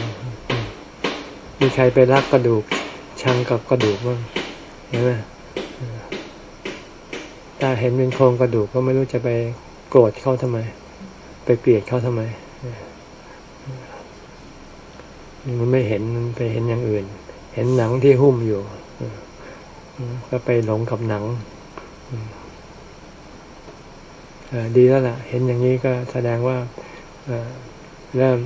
มีใครไปรักกระดูก ชังกับกระดูกบ้างเห็นไหมถ้าเห็นเป็นโครงกระดูกก็ไม่รู้จะไปโกรธเขาทำไม ไปเกลียดเขาทำไม มันไม่เห็นมันไปเห็นอย่างอื่น เห็นหนังที่หุ้มอยู่ก็ไปหลงกับหนังดีแล้วล่ะ เห็นอย่างนี้ก็แสดงว่าเริ่ม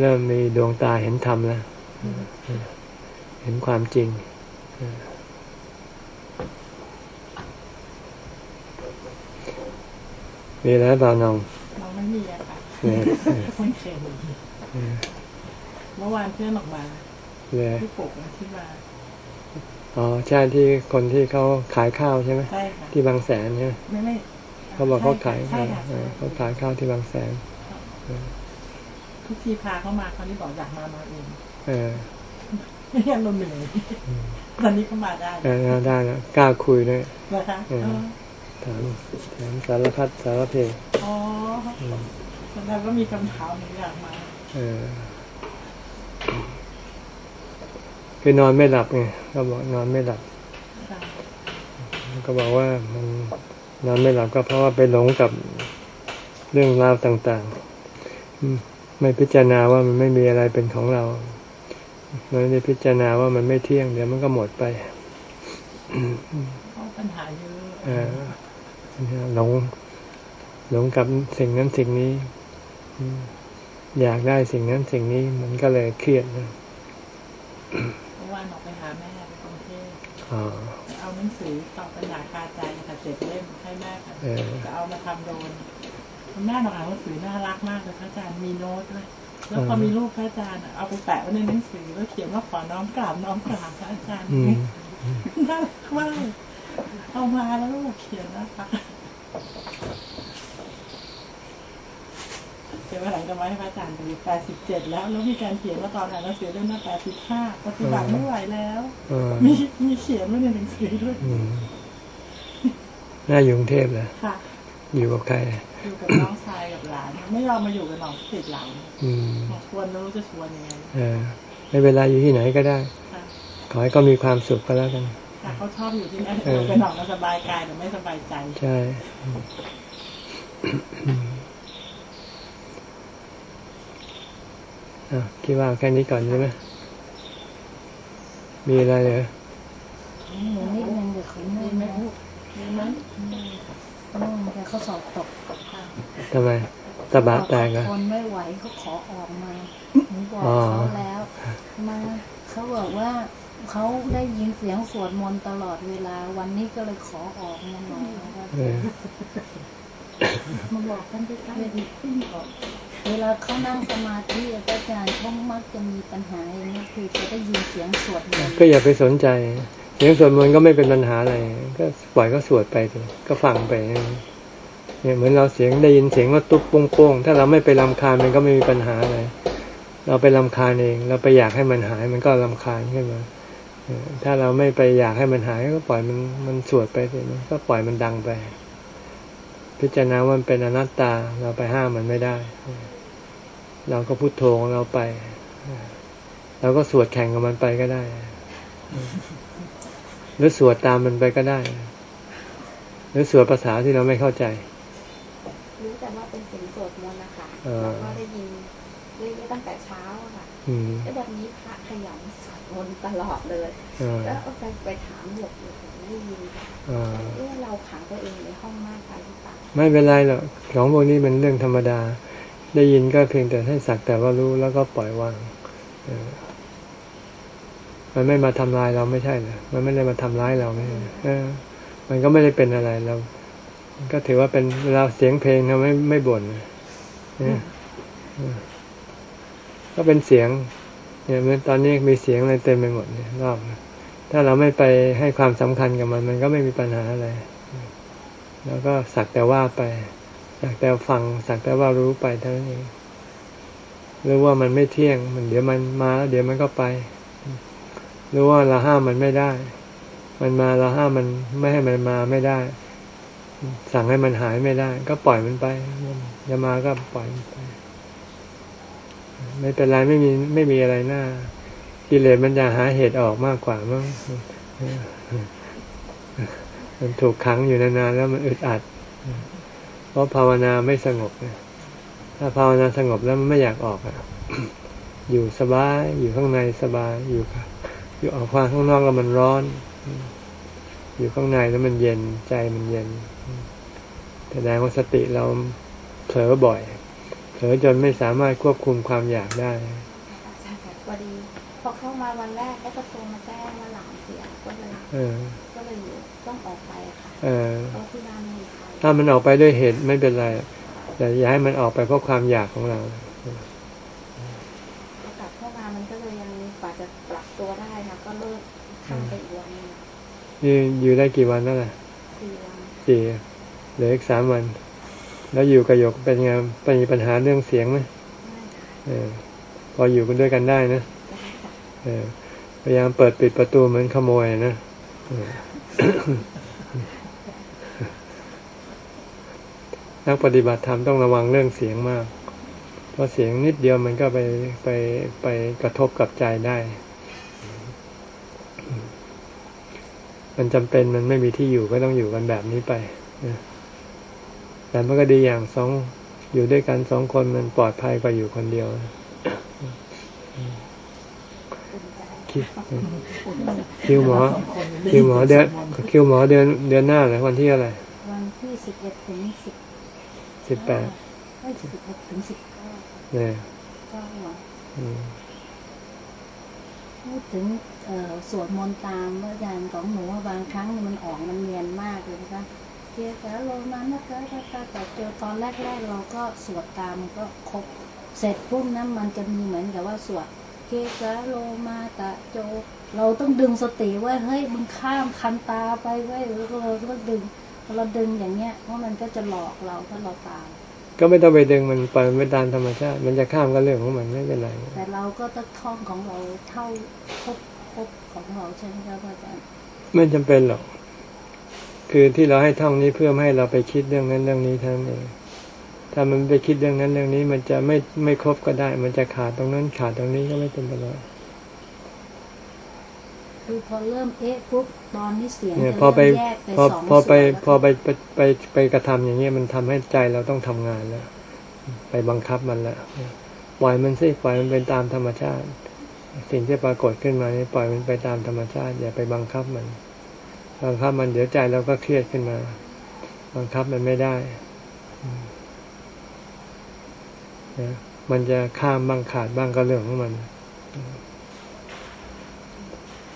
เริ่มมีดวงตาเห็นธรรมแล้ว เห็นความจริงมีแล้วเปล่าน้องน้องไม่มีอะค่ะไม่เคยมี เมื่อวานเพื่อนออกมาที่ปกที่มาอ๋อใช่ที่คนที่เขาขายข้าวใช่ไหมใช่ค่ะที่บางแสนใช่ไหมไม่ไม่เขาบอกเขาขายเขาขายข้าวที่บางแสนทุกทีพาเขามาเขาที่บอกอยากมามาเองเออไม่งั้นเราเหนื่อยตอนนี้เขามาได้ได้แล้วกล้าคุยด้วยนะคะถามถามสารพัดสารเพอ๋อคนนั้นก็มีคำถามอยากมา เออ คือนอนไม่หลับไงก็บอกนอนไม่หลับ ก็บอกว่ามันนอนไม่หลับก็เพราะว่าไปหลงกับเรื่องราวต่างๆ ไม่พิจารณาว่ามันไม่มีอะไรเป็นของเรา ไม่ได้พิจารณาว่ามันไม่เที่ยง เดี๋ยวมันก็หมดไปปัญหาเยอะหลงหลงกับสิ่งนั้นสิ่งนี้ อยากได้สิ่งนั้นสิ่งนี้มันก็เลยเครียดนะเมื่อวานออกไปหาแม่ในกรุงเทพเอาหนังสือตอบปัญหาคาใจค่ะเจ็ดเล่มให้แม่ค่ะจะเอามาทำโดนแม่หนูอ่านหนังสือน่ารักมากเลยพระอาจารย์มีโน้ตด้วยแล้วพอมีรูปพระอาจารย์เอาไปแปะไว้ในหนังสือแล้วเขียนว่าขอน้อมกราบน้อมกราบพระอาจารย์น่ารักมากเอามาแล้วก็เขียนนะคะ เดี๋ยววันหลังจะมาให้พระอาจารย์ดูแปดสิบเจ็ดแล้ว แล้วมีการเขียนว่าตอนอ่านหนังสือเล่มหน้าแปดสิบห้าปฏิบัติไม่ไหวแล้วมีมีเขียนไว้ในหนังสือด้วยน่าอยู่กรุงเทพเลยค่ะ อยู่กับใคร อยู่กับน้องชายกับหลาน ไม่ยอมมาอยู่กับน้องติดหลังมาชวนแล้วรู้จะชวนยังไงเออไม่เป็นไรอยู่ที่ไหนก็ได้ ขอให้ก็มีความสุขก็แล้วกันแต่เขาชอบอยู่ที่นั่นเป็นหนองมาสบายกายแต่ไม่สบายใจ ใช่ คิดว่าแค่นี้ก่อนใช่ไหมมีอะไรเหรอนิดนึงเดี๋ยวเขาไม่ไม่พูดมั้งแต่เขาสอบตกทำไมตะบะแตกอะคนไม่ไหวเขาขอออกมาหนูบอกเขาแล้วมาเขาบอกว่าเขาได้ยินเสียงสวดมนต์ตลอดเวลา วันนี้ก็เลยขอออกมาหน่อยมาบอกท่านที่ท่านขึ้นก่อน เวลาเขานั่งสมาธิอาจารย์เขามักจะมีปัญหาอย่างนี้คือจะได้ยินเสียงสวดมนต์ก็อย่าไปสนใจ เสียงสวดมนต์ก็ไม่เป็นปัญหาอะไร ก็ปล่อยก็สวดไปก็ฟังไปเนี่ยเหมือนเราเสียงได้ยินเสียงว่าตุ๊บโป้งๆถ้าเราไม่ไปลำคาญมันก็ไม่มีปัญหาอะไรเราไปลำคาญเอง เราไปอยากให้มันหายมันก็ลำคาญขึ้นมาถ้าเราไม่ไปอยากให้มันหายก็ปล่อยมันมันสวดไปสิมันก็ปล่อยมันดังไป พิจารณาว่ามันเป็นอนัตตาเราไปห้ามมันไม่ได้ เราก็พุโทโธของเราไปเราก็สวดแข่งกับมันไปก็ได้ หรือสวดตามมันไปก็ได้ หรือสวดภาษาที่เราไม่เข้าใจรู้แต่ว่าเป็นเสียงสวดมนต์นะคะแล้วก็ได้ยินเรื่อยๆตั้งแต่เช้าค่ะแล้วแบบนี้พระขยันสวดมนต์ตลอดเลยแล้วไปไปถามหลวงปู่ได้ยินเออเราขังตัวเองในห้องมากไปหรือเปล่าไม่เป็นไรหรอกของพวกนี้เป็นเรื่องธรรมดา ได้ยินก็เพียงแต่ให้สักแต่ว่ารู้แล้วก็ปล่อยวางมันไม่มาทำลายเราไม่ใช่เหรอมันไม่ได้มาทำร้ายเราไม่ใช่มันก็ไม่ได้เป็นอะไรเรา ก็ถือว่าเป็นเราเสียงเพลงเราไม่ไม่บ่นนะก็เป็นเสียง เนี่ยมื่อตอนนี้มีเสียงอะไรเต็มไปหมดเนี่ยรอบถ้าเราไม่ไปให้ความสำคัญกับมัน มันก็ไม่มีปัญหาอะไร แล้วก็สักแต่ว่าไป สักแต่ฟังสักแต่ว่ารู้ไปเท่านั้นเองหรือว่ามันไม่เที่ยง มันเดี๋ยวมันมาแล้วเดี๋ยวมันก็ไปหรือว่าเราห้ามมันไม่ได้ มันมาเราห้ามมันไม่ให้มันมาไม่ได้ สั่งให้มันหายไม่ได้ ก็ปล่อยมันไปจะมาก็ปล่อยมันไป ไม่เป็นไรไม่มีไม่มีอะไรหน้ากิเลสมันจะหาเหตุออกมากกว่ามั้งมันถูกขังอยู่นานๆแล้วมันอึดอัด ราะภาวนาไม่สงบถ้าภาวนาสงบแล้วมันไม่อยากออกอะอยู่สบาย อยู่ข้างในสบายอยู่อยู่ออกมาข้างนอกแล้วมันร้อน อยู่ข้างในแล้วมันเย็นใจมันเย็นแสดงว่าสติเราเผลอบ่อยเผลอจนไม่สามารถควบคุมความอยากได้พอดีพอเข้ามาวันแรกก็จะโทรมาแจ้งว่าหลังเสียก็เลยก็เลยต้องออกไปค่ะเออที่บ้านไม่มีใคร ถ้ามันออกไปด้วยเหตุไม่เป็นไรแต่อย่าให้มันออกไปเพราะความอยากของเรากลับเข้ามามันก็เลยยังกว่าจะปรับตัวได้ค่ะก็เลิกข้ามไปอีกวันนี่อยู่ได้กี่วันนั่นแหละสี่วันสี่เหลืออีกสามวัน แล้วอยู่กับหยกเป็นไงมีปัญหาเรื่องเสียงไหมเออพออยู่กันด้วยกันได้นะเออพยายามเปิดปิดประตูเหมือนขโมยนะ นักปฏิบัติธรรมต้องระวังเรื่องเสียงมาก เพราะเสียงนิดเดียวมันก็ไปไปไปกระทบกับใจได้ มันจำเป็นมันไม่มีที่อยู่ก็ต้องอยู่กันแบบนี้ไปแต่มันก็ดีอย่างสองอยู่ด้วยกันสองคนมันปลอดภัยกว่าอยู่คนเดียวคิวหมอคิวหมอเดือนคิวหมอเดือนเดือนหน้าเลยวันที่อะไร วันที่สิบเอ็ดถึงสิบ สิบแปดไม่สิบเอ็ดถึงสิบเก้าเนี่ยพูดถึงสวดมนต์ตามว่าอาจารย์ของหนูว่าบางครั้งมันออกมันเนียนมากเลยนะคะเจแต่ลงมานะคะถ้าแต่เจอตอนแรกๆเราก็สวดตามก็ครบเสร็จปุ๊บนั้นมันจะมีเหมือนกับว่าสวดเกสาโลมาตะโจ เราต้องดึงสติไว้เฮ้ยมึงข้ามคันตาไปไว้เราก็ดึง เราดึงอย่างเงี้ยเพราะมันก็จะหลอกเราถ้าเราตาม ก็ไม่ต้องไปดึงมันปล่อยมันไปตามธรรมชาติ มันจะข้ามก็เรื่องของมันไม่เป็นไรแต่เราก็ต้องท่องของเราเท่าครบครบของเราใช่ไหมครับอาจารย์ไม่จำเป็นหรอก คือที่เราให้ท่องนี้เพื่อให้เราไปคิดเรื่องนั้นเรื่องนี้ท่านเองถ้ามันไปคิดเรื่องนั้นเรื่องนี้ มันจะไม่ไม่ครบก็ได้ มันจะขาดตรงนั้นขาดตรงนี้ก็ไม่เป็นไร คือพอเริ่มเอ๊ะปุ๊บตอนนี้เสียงจะพอไปพอพอไปพอไปไปไปไปกระทำอย่างเงี้ยมันทำให้ใจเราต้องทำงานแล้วไปบังคับมันแล้วปล่อยมันสิปล่อยมันเป็นตามธรรมชาติ สิ่งที่ปรากฏขึ้นมานี่ปล่อยมันไปตามธรรมชาติ อย่าไปบังคับมัน บังคับมันเดี๋ยวใจเราก็เครียดขึ้นมา บังคับมันไม่ได้มันจะข้ามบ้างขาดบ้างก็เรื่องของมัน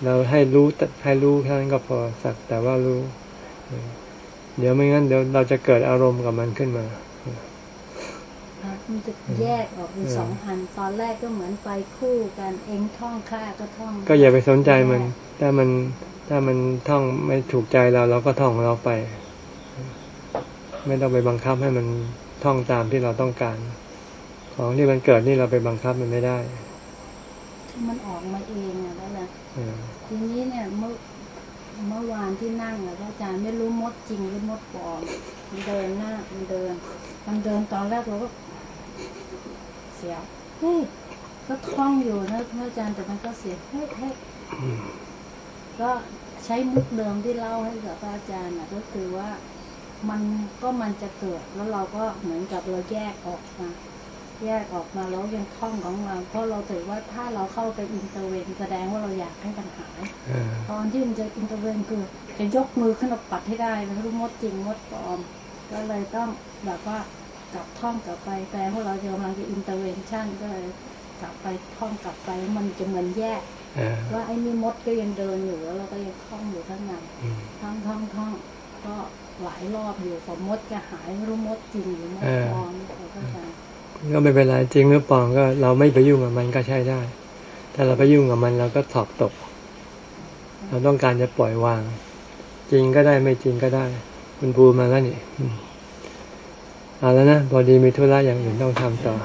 เราให้รู้ให้รู้แค่นั้นก็พอสักแต่ว่ารู้ เดี๋ยวไม่งั้นเดี๋ยวเราจะเกิดอารมณ์กับมันขึ้นมามันจะแยกออกเป็นสองพันตอนแรกก็เหมือนไปคู่กันเองท่องค่าก็ท่อง ก็อย่าไปสนใจมัน ถ้ามันถ้ามันท่องไม่ถูกใจเราเราก็ท่องเราไป ไม่ต้องไปบังคับให้มันท่องตามที่เราต้องการ ของที่มันเกิดนี่เราไปบังคับมันไม่ได้มันออกมาเองอะแล้วนะ ทีนี้เนี่ยเมื่อเมื่อวานที่นั่งอะอาจารย์ไม่รู้มดจริงหรือมดปลอมมันเดินหน้ามันเดิน มันเดินตอนแรกเราก็เสียเฮ้ยก็ท่องอยู่นะอาจารย์แต่มันก็เสียเฮ้ยเฮ้ยก็ใช้มุกเดิมที่เล่าให้กับอาจารย์นะก็คือว่ามันก็มันจะเกิดแล้วเราก็เหมือนกับเราแยกออกมา แยกออกมาแล้วยังท่องของเราเพราะเราถือว่าถ้าเราเข้าไป intervene แสดงว่าเราอยากให้ปัญหาตอนที่มันจะ intervene คือจะยกมือขึ้นมาปัดให้ได้ไม่รู้มดจริงมดปลอม ก็เลยต้องแบบว่ากลับท่องกลับไปแปลว่าเราจะกำลังจะ intervention ก็เลยกลับไปท่องกลับไปมันจะเหมือนแยกว่าไอ้นี่มดก็ยังเดินอยู่แล้วเราก็ยังท่องอยู่ข้างในท่องท่องท่องก็หลายรอบอยู่พอมดจะหายไม่รู้มดจริงหรือมดปลอมก็จะ ก็ไม่เป็นไรจริงหรือปลอมก็เราไม่ไปยุ่งกับมันก็ใช่ได้ ถ้าเราไปยุ่งกับมันเราก็ถอบตก เราต้องการจะปล่อยวาง จริงก็ได้ไม่จริงก็ได้ คุณภูมาแล้วนี่เอาแล้วนะพอดีมีธุระอย่างอื่นต้องทำต่อ